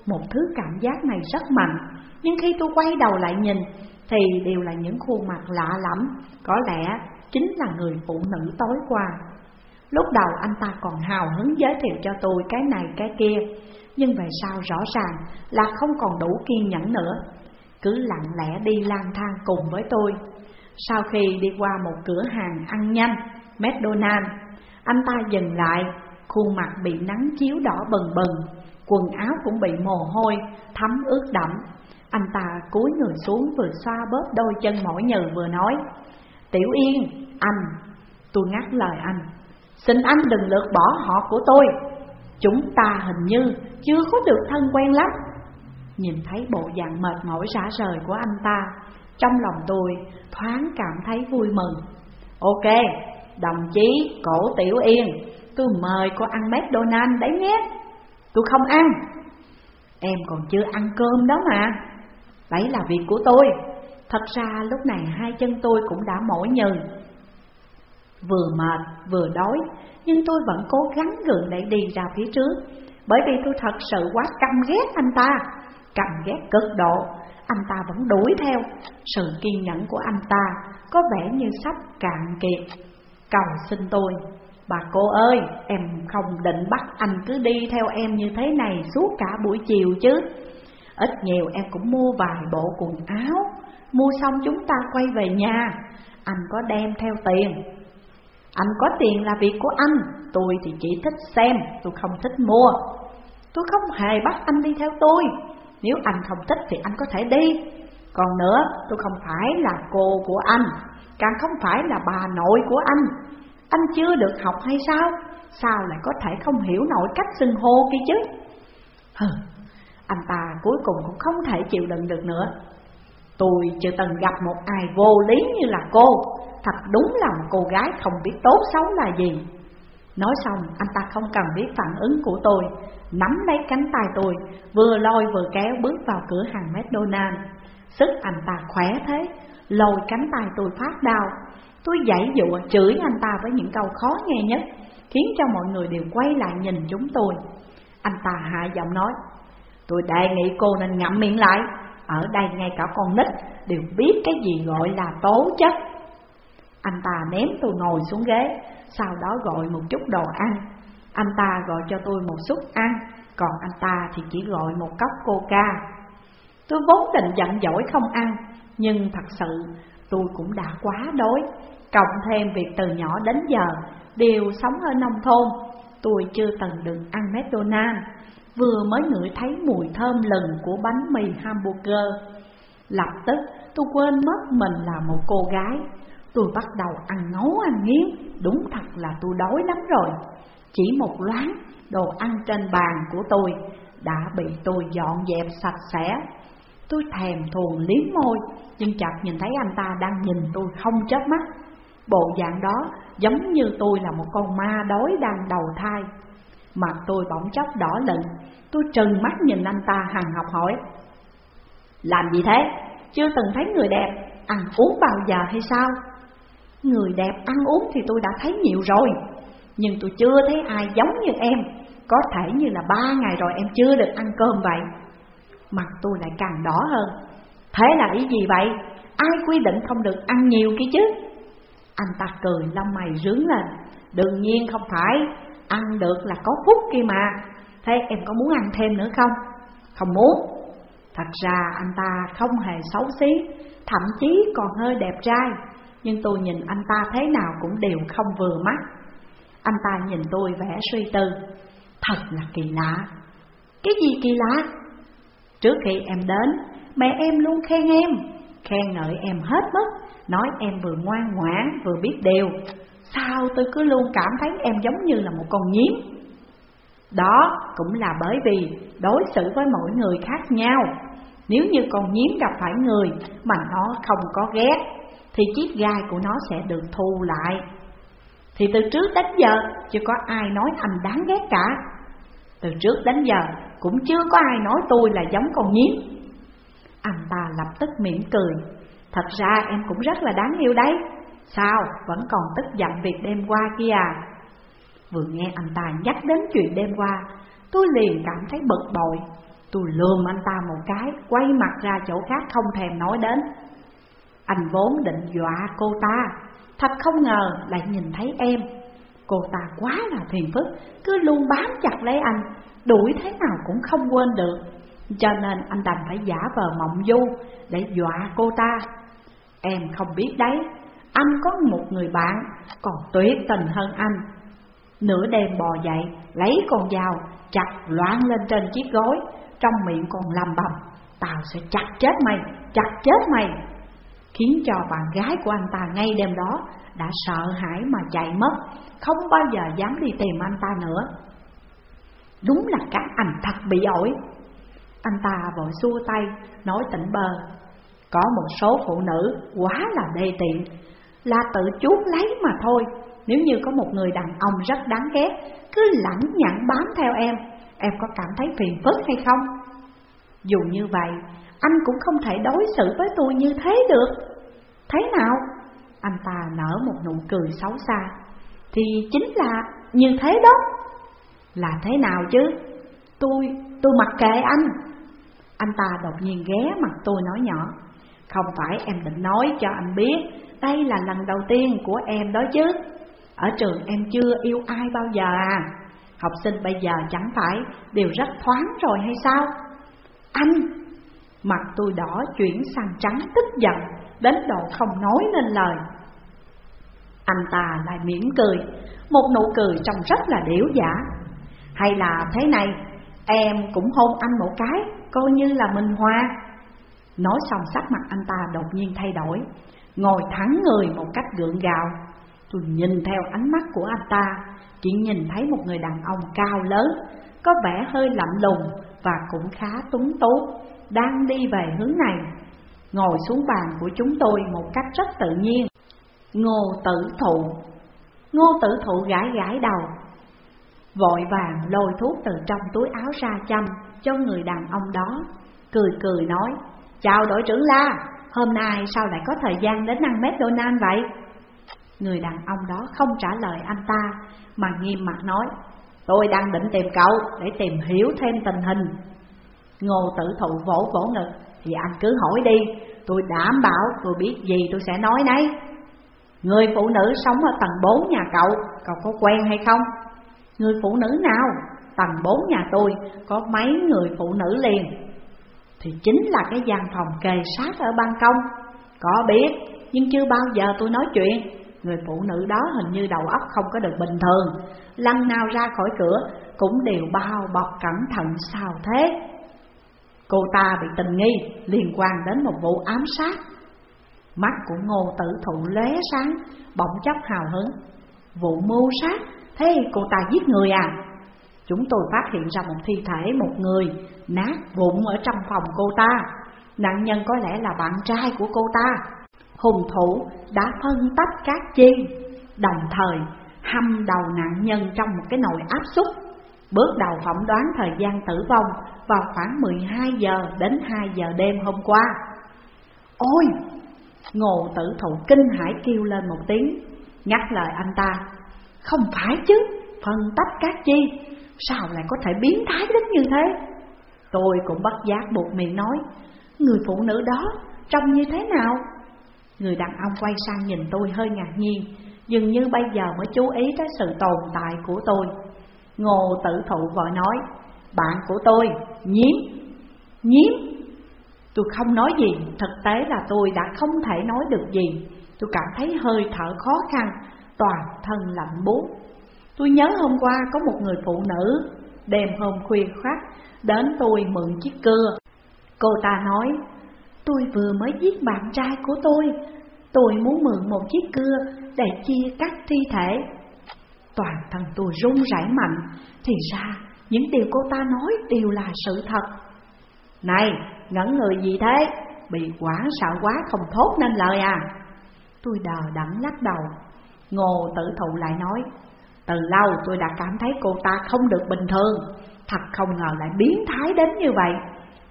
Một thứ cảm giác này rất mạnh Nhưng khi tôi quay đầu lại nhìn Thì đều là những khuôn mặt lạ lẫm. Có lẽ chính là người phụ nữ tối qua. Lúc đầu anh ta còn hào hứng giới thiệu cho tôi cái này cái kia Nhưng về sau rõ ràng là không còn đủ kiên nhẫn nữa. Cứ lặng lẽ đi lang thang cùng với tôi sau khi đi qua một cửa hàng ăn nhanh, mcdonald, anh ta dừng lại, khuôn mặt bị nắng chiếu đỏ bừng bừng, quần áo cũng bị mồ hôi, thấm ướt đẫm. Anh ta cúi người xuống vừa xoa bóp đôi chân mỏi nhừ vừa nói Tiểu Yên, anh. Tôi ngắt lời anh Xin anh đừng lượt bỏ họ của tôi. Chúng ta hình như chưa có được thân quen lắm. Nhìn thấy bộ dạng mệt mỏi rã rời của anh ta trong lòng tôi thoáng cảm thấy vui mừng. Ok, đồng chí cổ tiểu yên Tôi mời cô ăn McDonald đấy nhé. Tôi không ăn. Em còn chưa ăn cơm đó mà. Đấy là việc của tôi. Thật ra lúc này hai chân tôi cũng đã mỏi nhừ. Vừa mệt vừa đói Nhưng tôi vẫn cố gắng gượng để đi ra phía trước. Bởi vì tôi thật sự quá căm ghét anh ta. Căm ghét cực độ anh ta vẫn đuổi theo. Sự kiên nhẫn của anh ta có vẻ như sắp cạn kiệt. Cầu xin tôi Bà cô ơi, em không định bắt anh cứ đi theo em như thế này suốt cả buổi chiều chứ. Ít nhiều em cũng mua vài bộ quần áo. Mua xong chúng ta quay về nhà. Anh có đem theo tiền. Anh có tiền là việc của anh. Tôi thì chỉ thích xem, tôi không thích mua. Tôi không hề bắt anh đi theo tôi nếu anh không thích thì anh có thể đi. Còn nữa tôi không phải là cô của anh Càng không phải là bà nội của anh. Anh chưa được học hay sao? Sao lại có thể không hiểu nổi cách xưng hô kia chứ? Hừ, anh ta cuối cùng cũng không thể chịu đựng được nữa. Tôi chưa từng gặp một ai vô lý như là cô. Thật đúng là một cô gái không biết tốt xấu là gì. Nói xong, anh ta không cần biết phản ứng của tôi. Nắm lấy cánh tay tôi, Vừa lôi vừa kéo bước vào cửa hàng McDonald. Sức anh ta khỏe thế, Lôi cánh tay tôi phát đau. Tôi dãy dụa chửi anh ta với những câu khó nghe nhất, Khiến cho mọi người đều quay lại nhìn chúng tôi. Anh ta hạ giọng nói, Tôi đề nghị cô nên ngậm miệng lại. Ở đây ngay cả con nít đều biết cái gì gọi là tố chất. Anh ta ném tôi ngồi xuống ghế sau đó gọi một chút đồ ăn. Anh ta gọi cho tôi một suất ăn, còn anh ta thì chỉ gọi một cốc coca. Tôi vốn định giận dỗi không ăn, nhưng thật sự tôi cũng đã quá đói. Cộng thêm việc từ nhỏ đến giờ đều sống ở nông thôn, Tôi chưa từng được ăn McDonald's Vừa mới ngửi thấy mùi thơm lừng của bánh mì hamburger Lập tức tôi quên mất mình là một cô gái Tôi bắt đầu ăn ngấu ăn nghiến. Đúng thật là tôi đói lắm rồi. Chỉ một loáng, đồ ăn trên bàn của tôi Đã bị tôi dọn dẹp sạch sẽ. Tôi thèm thuồng liếm môi, Nhưng chợt nhìn thấy anh ta đang nhìn tôi không chớp mắt. Bộ dạng đó giống như tôi là một con ma đói đang đầu thai. Mặt tôi bỗng chốc đỏ lựng Tôi trừng mắt nhìn anh ta hằng học hỏi. Làm gì thế? Chưa từng thấy người đẹp. Ăn uống bao giờ hay sao? Người đẹp ăn uống thì tôi đã thấy nhiều rồi. Nhưng tôi chưa thấy ai giống như em. Có thể như là ba ngày rồi em chưa được ăn cơm vậy. Mặt tôi lại càng đỏ hơn. Thế là ý gì vậy? Ai quy định không được ăn nhiều kia chứ? Anh ta cười lông mày rướng lên. Đương nhiên không phải. Ăn được là có phúc kia mà. Thế em có muốn ăn thêm nữa không? Không muốn. Thật ra anh ta không hề xấu xí. Thậm chí còn hơi đẹp trai. Nhưng tôi nhìn anh ta thế nào cũng đều không vừa mắt. Anh ta nhìn tôi vẻ suy tư. Thật là kỳ lạ. Cái gì kỳ lạ? Trước khi em đến, Mẹ em luôn khen em. Khen ngợi em hết mức. Nói em vừa ngoan ngoãn, vừa biết điều. Sao tôi cứ luôn cảm thấy em giống như là một con nhím? Đó cũng là bởi vì đối xử với mỗi người khác nhau. Nếu như con nhím gặp phải người mà nó không có ghét thì chiếc gai của nó sẽ được thu lại. Thì từ trước đến giờ, chưa có ai nói anh đáng ghét cả. Từ trước đến giờ, cũng chưa có ai nói tôi là giống con nhím. Anh ta lập tức mỉm cười. Thật ra em cũng rất là đáng yêu đấy. Sao, vẫn còn tức giận việc đêm qua kia à? Vừa nghe anh ta nhắc đến chuyện đêm qua, Tôi liền cảm thấy bực bội. Tôi lườm anh ta một cái, Quay mặt ra chỗ khác không thèm nói đến. Anh vốn định dọa cô ta. Thật không ngờ lại nhìn thấy em. Cô ta quá là phiền phức, Cứ luôn bám chặt lấy anh. Đuổi thế nào cũng không quên được. Cho nên anh đành phải giả vờ mộng du Để dọa cô ta. Em không biết đấy, Anh có một người bạn Còn tuyệt tình hơn anh. Nửa đêm bò dậy, Lấy con dao, chặt loạn lên trên chiếc gối, Trong miệng còn lầm bầm, Tao sẽ chặt chết mày, Chặt chết mày. Khiến cho bạn gái của anh ta ngay đêm đó Đã sợ hãi mà chạy mất, Không bao giờ dám đi tìm anh ta nữa. Đúng là các anh thật bị ổi. Anh ta vội xua tay, Nói tỉnh bờ Có một số phụ nữ quá là đê tiện, Là tự chuốt lấy mà thôi. Nếu như có một người đàn ông rất đáng ghét, Cứ lẳng nhẳng bám theo em Em có cảm thấy phiền phức hay không? Dù như vậy anh cũng không thể đối xử với tôi như thế được. Thế nào? Anh ta nở một nụ cười xấu xa. Thì chính là như thế đó. Là thế nào chứ? Tôi, tôi mặc kệ anh. Anh ta đột nhiên ghé mặt tôi nói nhỏ. Không phải em định nói cho anh biết Đây là lần đầu tiên của em đó chứ. Ở trường em chưa yêu ai bao giờ à. Học sinh bây giờ chẳng phải đều rất thoáng rồi hay sao? Anh Mặt tôi đỏ chuyển sang trắng, tức giận, Đến độ không nói nên lời. Anh ta lại mỉm cười, Một nụ cười trông rất là điểu giả Hay là thế này, Em cũng hôn anh một cái, Coi như là mình hoa Nói xong sắc mặt anh ta đột nhiên thay đổi, Ngồi thẳng người một cách gượng gạo. Tôi nhìn theo ánh mắt của anh ta, Chỉ nhìn thấy một người đàn ông cao lớn, Có vẻ hơi lạnh lùng Và cũng khá túng tốt đang đi về hướng này. Ngồi xuống bàn của chúng tôi một cách rất tự nhiên. Ngô tử thụ. Ngô tử thụ gãi gãi đầu. Vội vàng lôi thuốc từ trong túi áo ra chăm cho người đàn ông đó. Cười cười nói, Chào đội trưởng La, Hôm nay sao lại có thời gian đến ăn McDonald's vậy? Người đàn ông đó không trả lời anh ta, Mà nghiêm mặt nói, Tôi đang định tìm cậu để tìm hiểu thêm tình hình. Ngô tử thụ vỗ vỗ ngực, Thì anh cứ hỏi đi, Tôi đảm bảo tôi biết gì tôi sẽ nói nấy. Người phụ nữ sống ở tầng 4 nhà cậu Cậu có quen hay không? Người phụ nữ nào? Tầng 4 nhà tôi, có mấy người phụ nữ liền. Thì chính là cái gian phòng kề sát ở ban công. Có biết, nhưng chưa bao giờ tôi nói chuyện. Người phụ nữ đó hình như đầu óc không có được bình thường lần nào ra khỏi cửa, Cũng đều bao bọc cẩn thận sao thế? Cô ta bị tình nghi liên quan đến một vụ ám sát. Mắt của ngô tử thụ lóe sáng, Bỗng chốc hào hứng. Vụ mưu sát? Thế cô ta giết người à? Chúng tôi phát hiện ra một thi thể, một người Nát vụn ở trong phòng cô ta. Nạn nhân có lẽ là bạn trai của cô ta. Hùng thủ đã phân tách các chi. Đồng thời, hâm đầu nạn nhân trong một cái nồi áp suất. Bước đầu phỏng đoán thời gian tử vong vào khoảng 12 giờ đến 2 giờ đêm hôm qua. Ôi! Ngô tử thụ kinh hãi kêu lên một tiếng Ngắt lời anh ta. Không phải chứ, phân tách các chi Sao lại có thể biến thái đến như thế? Tôi cũng bất giác buộc miệng nói Người phụ nữ đó trông như thế nào? Người đàn ông quay sang nhìn tôi hơi ngạc nhiên Dường như bây giờ mới chú ý tới sự tồn tại của tôi. Ngô tử thụ vội nói Bạn của tôi, nhiếm Nhiếm Tôi không nói gì, thực tế là tôi đã không thể nói được gì. Tôi cảm thấy hơi thở khó khăn, toàn thân lạnh buốt. Tôi nhớ hôm qua có một người phụ nữ Đêm hôm khuya khoát đến tôi mượn chiếc cưa. Cô ta nói Tôi vừa mới giết bạn trai của tôi. Tôi muốn mượn một chiếc cưa để chia cắt thi thể. Toàn thân tôi run rẩy mạnh Thì ra những điều cô ta nói đều là sự thật. Này, ngẩn người gì thế? Bị quả sợ quá không thốt nên lời à. Tôi đờ đẫn lắc đầu. Ngô tử thụ lại nói Từ lâu tôi đã cảm thấy cô ta không được bình thường Thật không ngờ lại biến thái đến như vậy.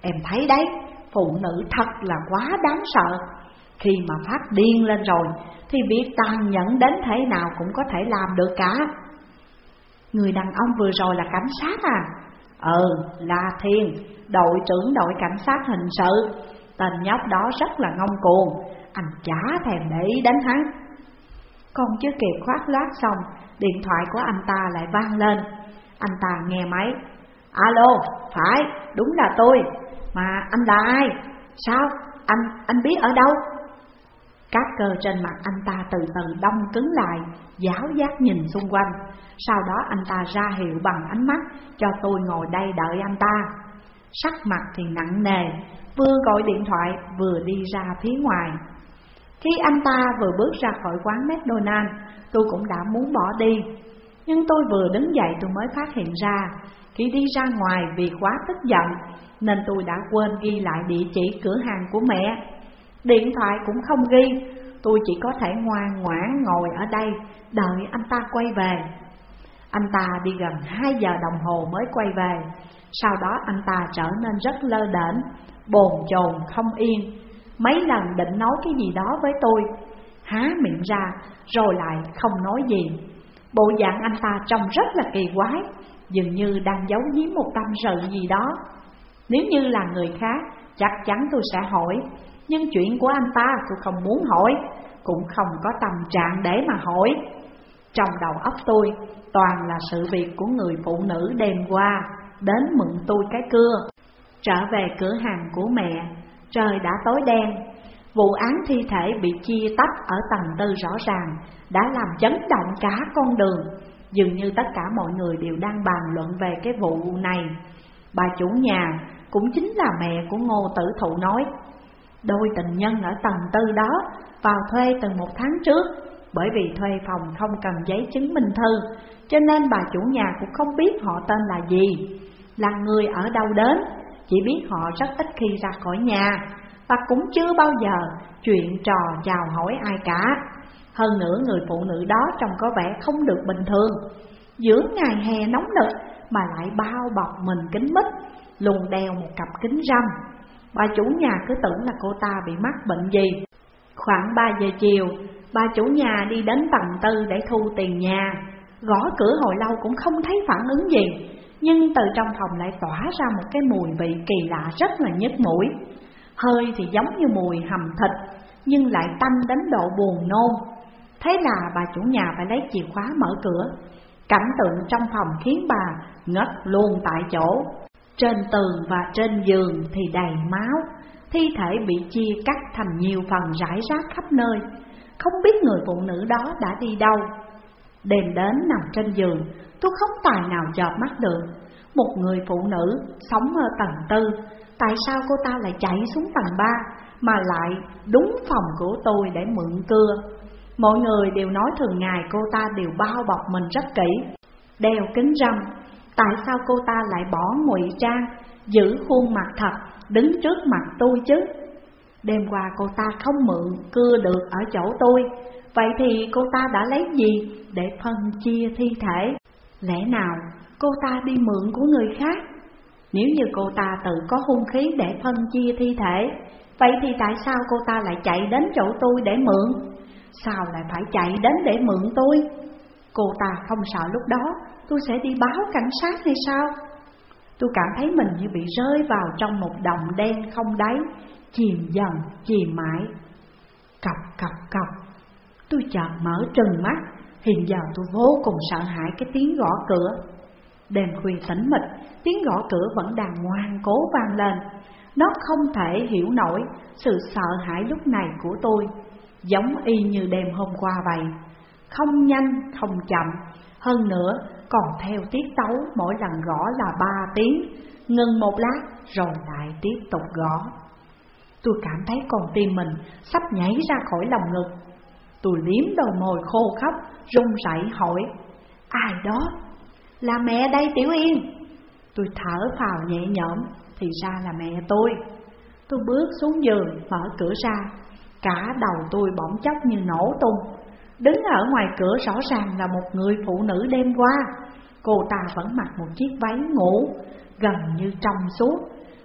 Em thấy đấy, phụ nữ thật là quá đáng sợ. Khi mà phát điên lên rồi Thì việc tàn nhẫn đến thế nào cũng có thể làm được cả Người đàn ông vừa rồi là cảnh sát à? Ừ, là Thiên, đội trưởng đội cảnh sát hình sự Tên nhóc đó rất là ngông cuồng Anh chả thèm để ý đến hắn Còn chưa kịp khoát loát xong Điện thoại của anh ta lại vang lên Anh ta nghe máy Alo, phải, đúng là tôi Mà anh là ai? Sao? Anh, anh biết ở đâu? Các cơ trên mặt anh ta từ từ đông cứng lại, Giáo giác nhìn xung quanh. Sau đó anh ta ra hiệu bằng ánh mắt, Cho tôi ngồi đây đợi anh ta. Sắc mặt thì nặng nề, Vừa gọi điện thoại, vừa đi ra phía ngoài. Khi anh ta vừa bước ra khỏi quán McDonald Tôi cũng đã muốn bỏ đi. Nhưng tôi vừa đứng dậy tôi mới phát hiện ra, Khi đi ra ngoài vì quá tức giận, Nên tôi đã quên ghi lại địa chỉ cửa hàng của mẹ. Điện thoại cũng không ghi. Tôi chỉ có thể ngoan ngoãn ngồi ở đây, Đợi anh ta quay về. Anh ta đi gần 2 giờ đồng hồ mới quay về. Sau đó anh ta trở nên rất lơ đễnh, Bồn chồn không yên. Mấy lần định nói cái gì đó với tôi, Há miệng ra, rồi lại không nói gì. Bộ dạng anh ta trông rất là kỳ quái, Dường như đang giấu giếm một tâm sự gì đó. Nếu như là người khác, Chắc chắn tôi sẽ hỏi nhưng chuyện của anh ta tôi không muốn hỏi, Cũng không có tâm trạng để mà hỏi. Trong đầu óc tôi, Toàn là sự việc của người phụ nữ đêm qua Đến mượn tôi cái cưa. Trở về cửa hàng của mẹ, Trời đã tối đen. Vụ án thi thể bị chia tách ở tầng tư rõ ràng, Đã làm chấn động cả con đường. Dường như tất cả mọi người đều đang bàn luận về cái vụ này. Bà chủ nhà, cũng chính là mẹ của Ngô Tử Thụ nói Đôi tình nhân ở tầng tư đó vào thuê từ một tháng trước. Bởi vì thuê phòng không cần giấy chứng minh thư, Cho nên bà chủ nhà cũng không biết họ tên là gì. Là người ở đâu đến, Chỉ biết họ rất ít khi ra khỏi nhà Và cũng chưa bao giờ chuyện trò chào hỏi ai cả. Hơn nữa, người phụ nữ đó trông có vẻ không được bình thường. Giữa ngày hè nóng nực mà lại bao bọc mình kính mít Lùng đeo một cặp kính râm. Bà chủ nhà cứ tưởng là cô ta bị mắc bệnh gì. Khoảng 3 giờ chiều, Bà chủ nhà đi đến tầng tư để thu tiền nhà. Gõ cửa hồi lâu cũng không thấy phản ứng gì, Nhưng từ trong phòng lại tỏa ra một cái mùi vị kỳ lạ rất là nhức mũi. Hơi thì giống như mùi hầm thịt, Nhưng lại tanh đến độ buồn nôn. Thế là bà chủ nhà phải lấy chìa khóa mở cửa. Cảnh tượng trong phòng khiến bà ngất luôn tại chỗ. Trên tường và trên giường thì đầy máu Thi thể bị chia cắt thành nhiều phần rải rác khắp nơi không biết người phụ nữ đó đã đi đâu. Đêm đến nằm trên giường, tôi không tài nào chợp mắt được. Một người phụ nữ sống ở tầng tư, tại sao cô ta lại chạy xuống tầng ba mà lại đúng phòng của tôi để mượn cưa? Mọi người đều nói thường ngày cô ta đều bao bọc mình rất kỹ, đeo kính râm. Tại sao cô ta lại bỏ ngụy trang, giữ khuôn mặt thật, đứng trước mặt tôi chứ? Đêm qua cô ta không mượn cưa được ở chỗ tôi, vậy thì cô ta đã lấy gì để phân chia thi thể? Lẽ nào cô ta đi mượn của người khác? Nếu như cô ta tự có hung khí để phân chia thi thể, vậy thì tại sao cô ta lại chạy đến chỗ tôi để mượn? Sao lại phải chạy đến để mượn tôi? Cô ta không sợ lúc đó tôi sẽ đi báo cảnh sát hay sao? Tôi cảm thấy mình như bị rơi vào trong một đồng đen không đáy, chìm dần, chìm mãi. Cọc cọc cọc, tôi chợt mở trừng mắt, hiện giờ tôi vô cùng sợ hãi cái tiếng gõ cửa. Đêm khuya tĩnh mịch, tiếng gõ cửa vẫn đang ngoan cố vang lên. Nó không thể hiểu nổi sự sợ hãi lúc này của tôi, giống y như đêm hôm qua vậy. Không nhanh, không chậm, hơn nữa còn theo tiết tấu mỗi lần gõ là ba tiếng, ngừng một lát rồi lại tiếp tục gõ. Tôi cảm thấy con tim mình sắp nhảy ra khỏi lòng ngực. Tôi liếm đầu môi khô khóc, run rẩy hỏi, ai đó? Là mẹ đây Tiểu Yên. Tôi thở phào nhẹ nhõm, thì ra là mẹ tôi. Tôi bước xuống giường, mở cửa ra, cả đầu tôi bỗng chốc như nổ tung. Đứng ở ngoài cửa rõ ràng là một người phụ nữ đêm qua. Cô ta vẫn mặc một chiếc váy ngủ, gần như trong suốt,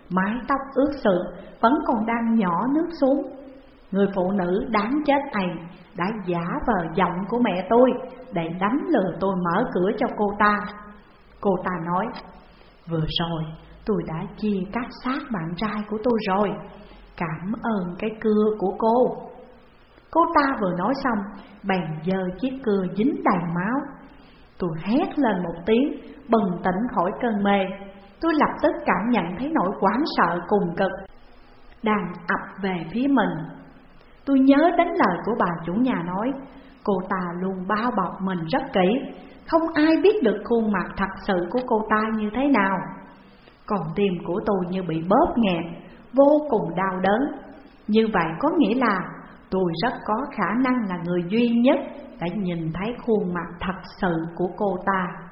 mái tóc ướt sượt vẫn còn đang nhỏ nước xuống. Người phụ nữ đáng chết này đã giả vờ giọng của mẹ tôi để đánh lừa tôi mở cửa cho cô ta. Cô ta nói, vừa rồi tôi đã chia cắt xác bạn trai của tôi rồi, cảm ơn cái cưa của cô. Cô ta vừa nói xong, bèn giơ chiếc cưa dính đầy máu. Tôi hét lên một tiếng, bừng tỉnh khỏi cơn mê. Tôi lập tức cảm nhận thấy nỗi quán sợ cùng cực đang ập về phía mình. Tôi nhớ đến lời của bà chủ nhà nói, cô ta luôn bao bọc mình rất kỹ, không ai biết được khuôn mặt thật sự của cô ta như thế nào. Còn tim của tôi như bị bóp nghẹt, vô cùng đau đớn. Như vậy có nghĩa là tôi rất có khả năng là người duy nhất đã nhìn thấy khuôn mặt thật sự của cô ta.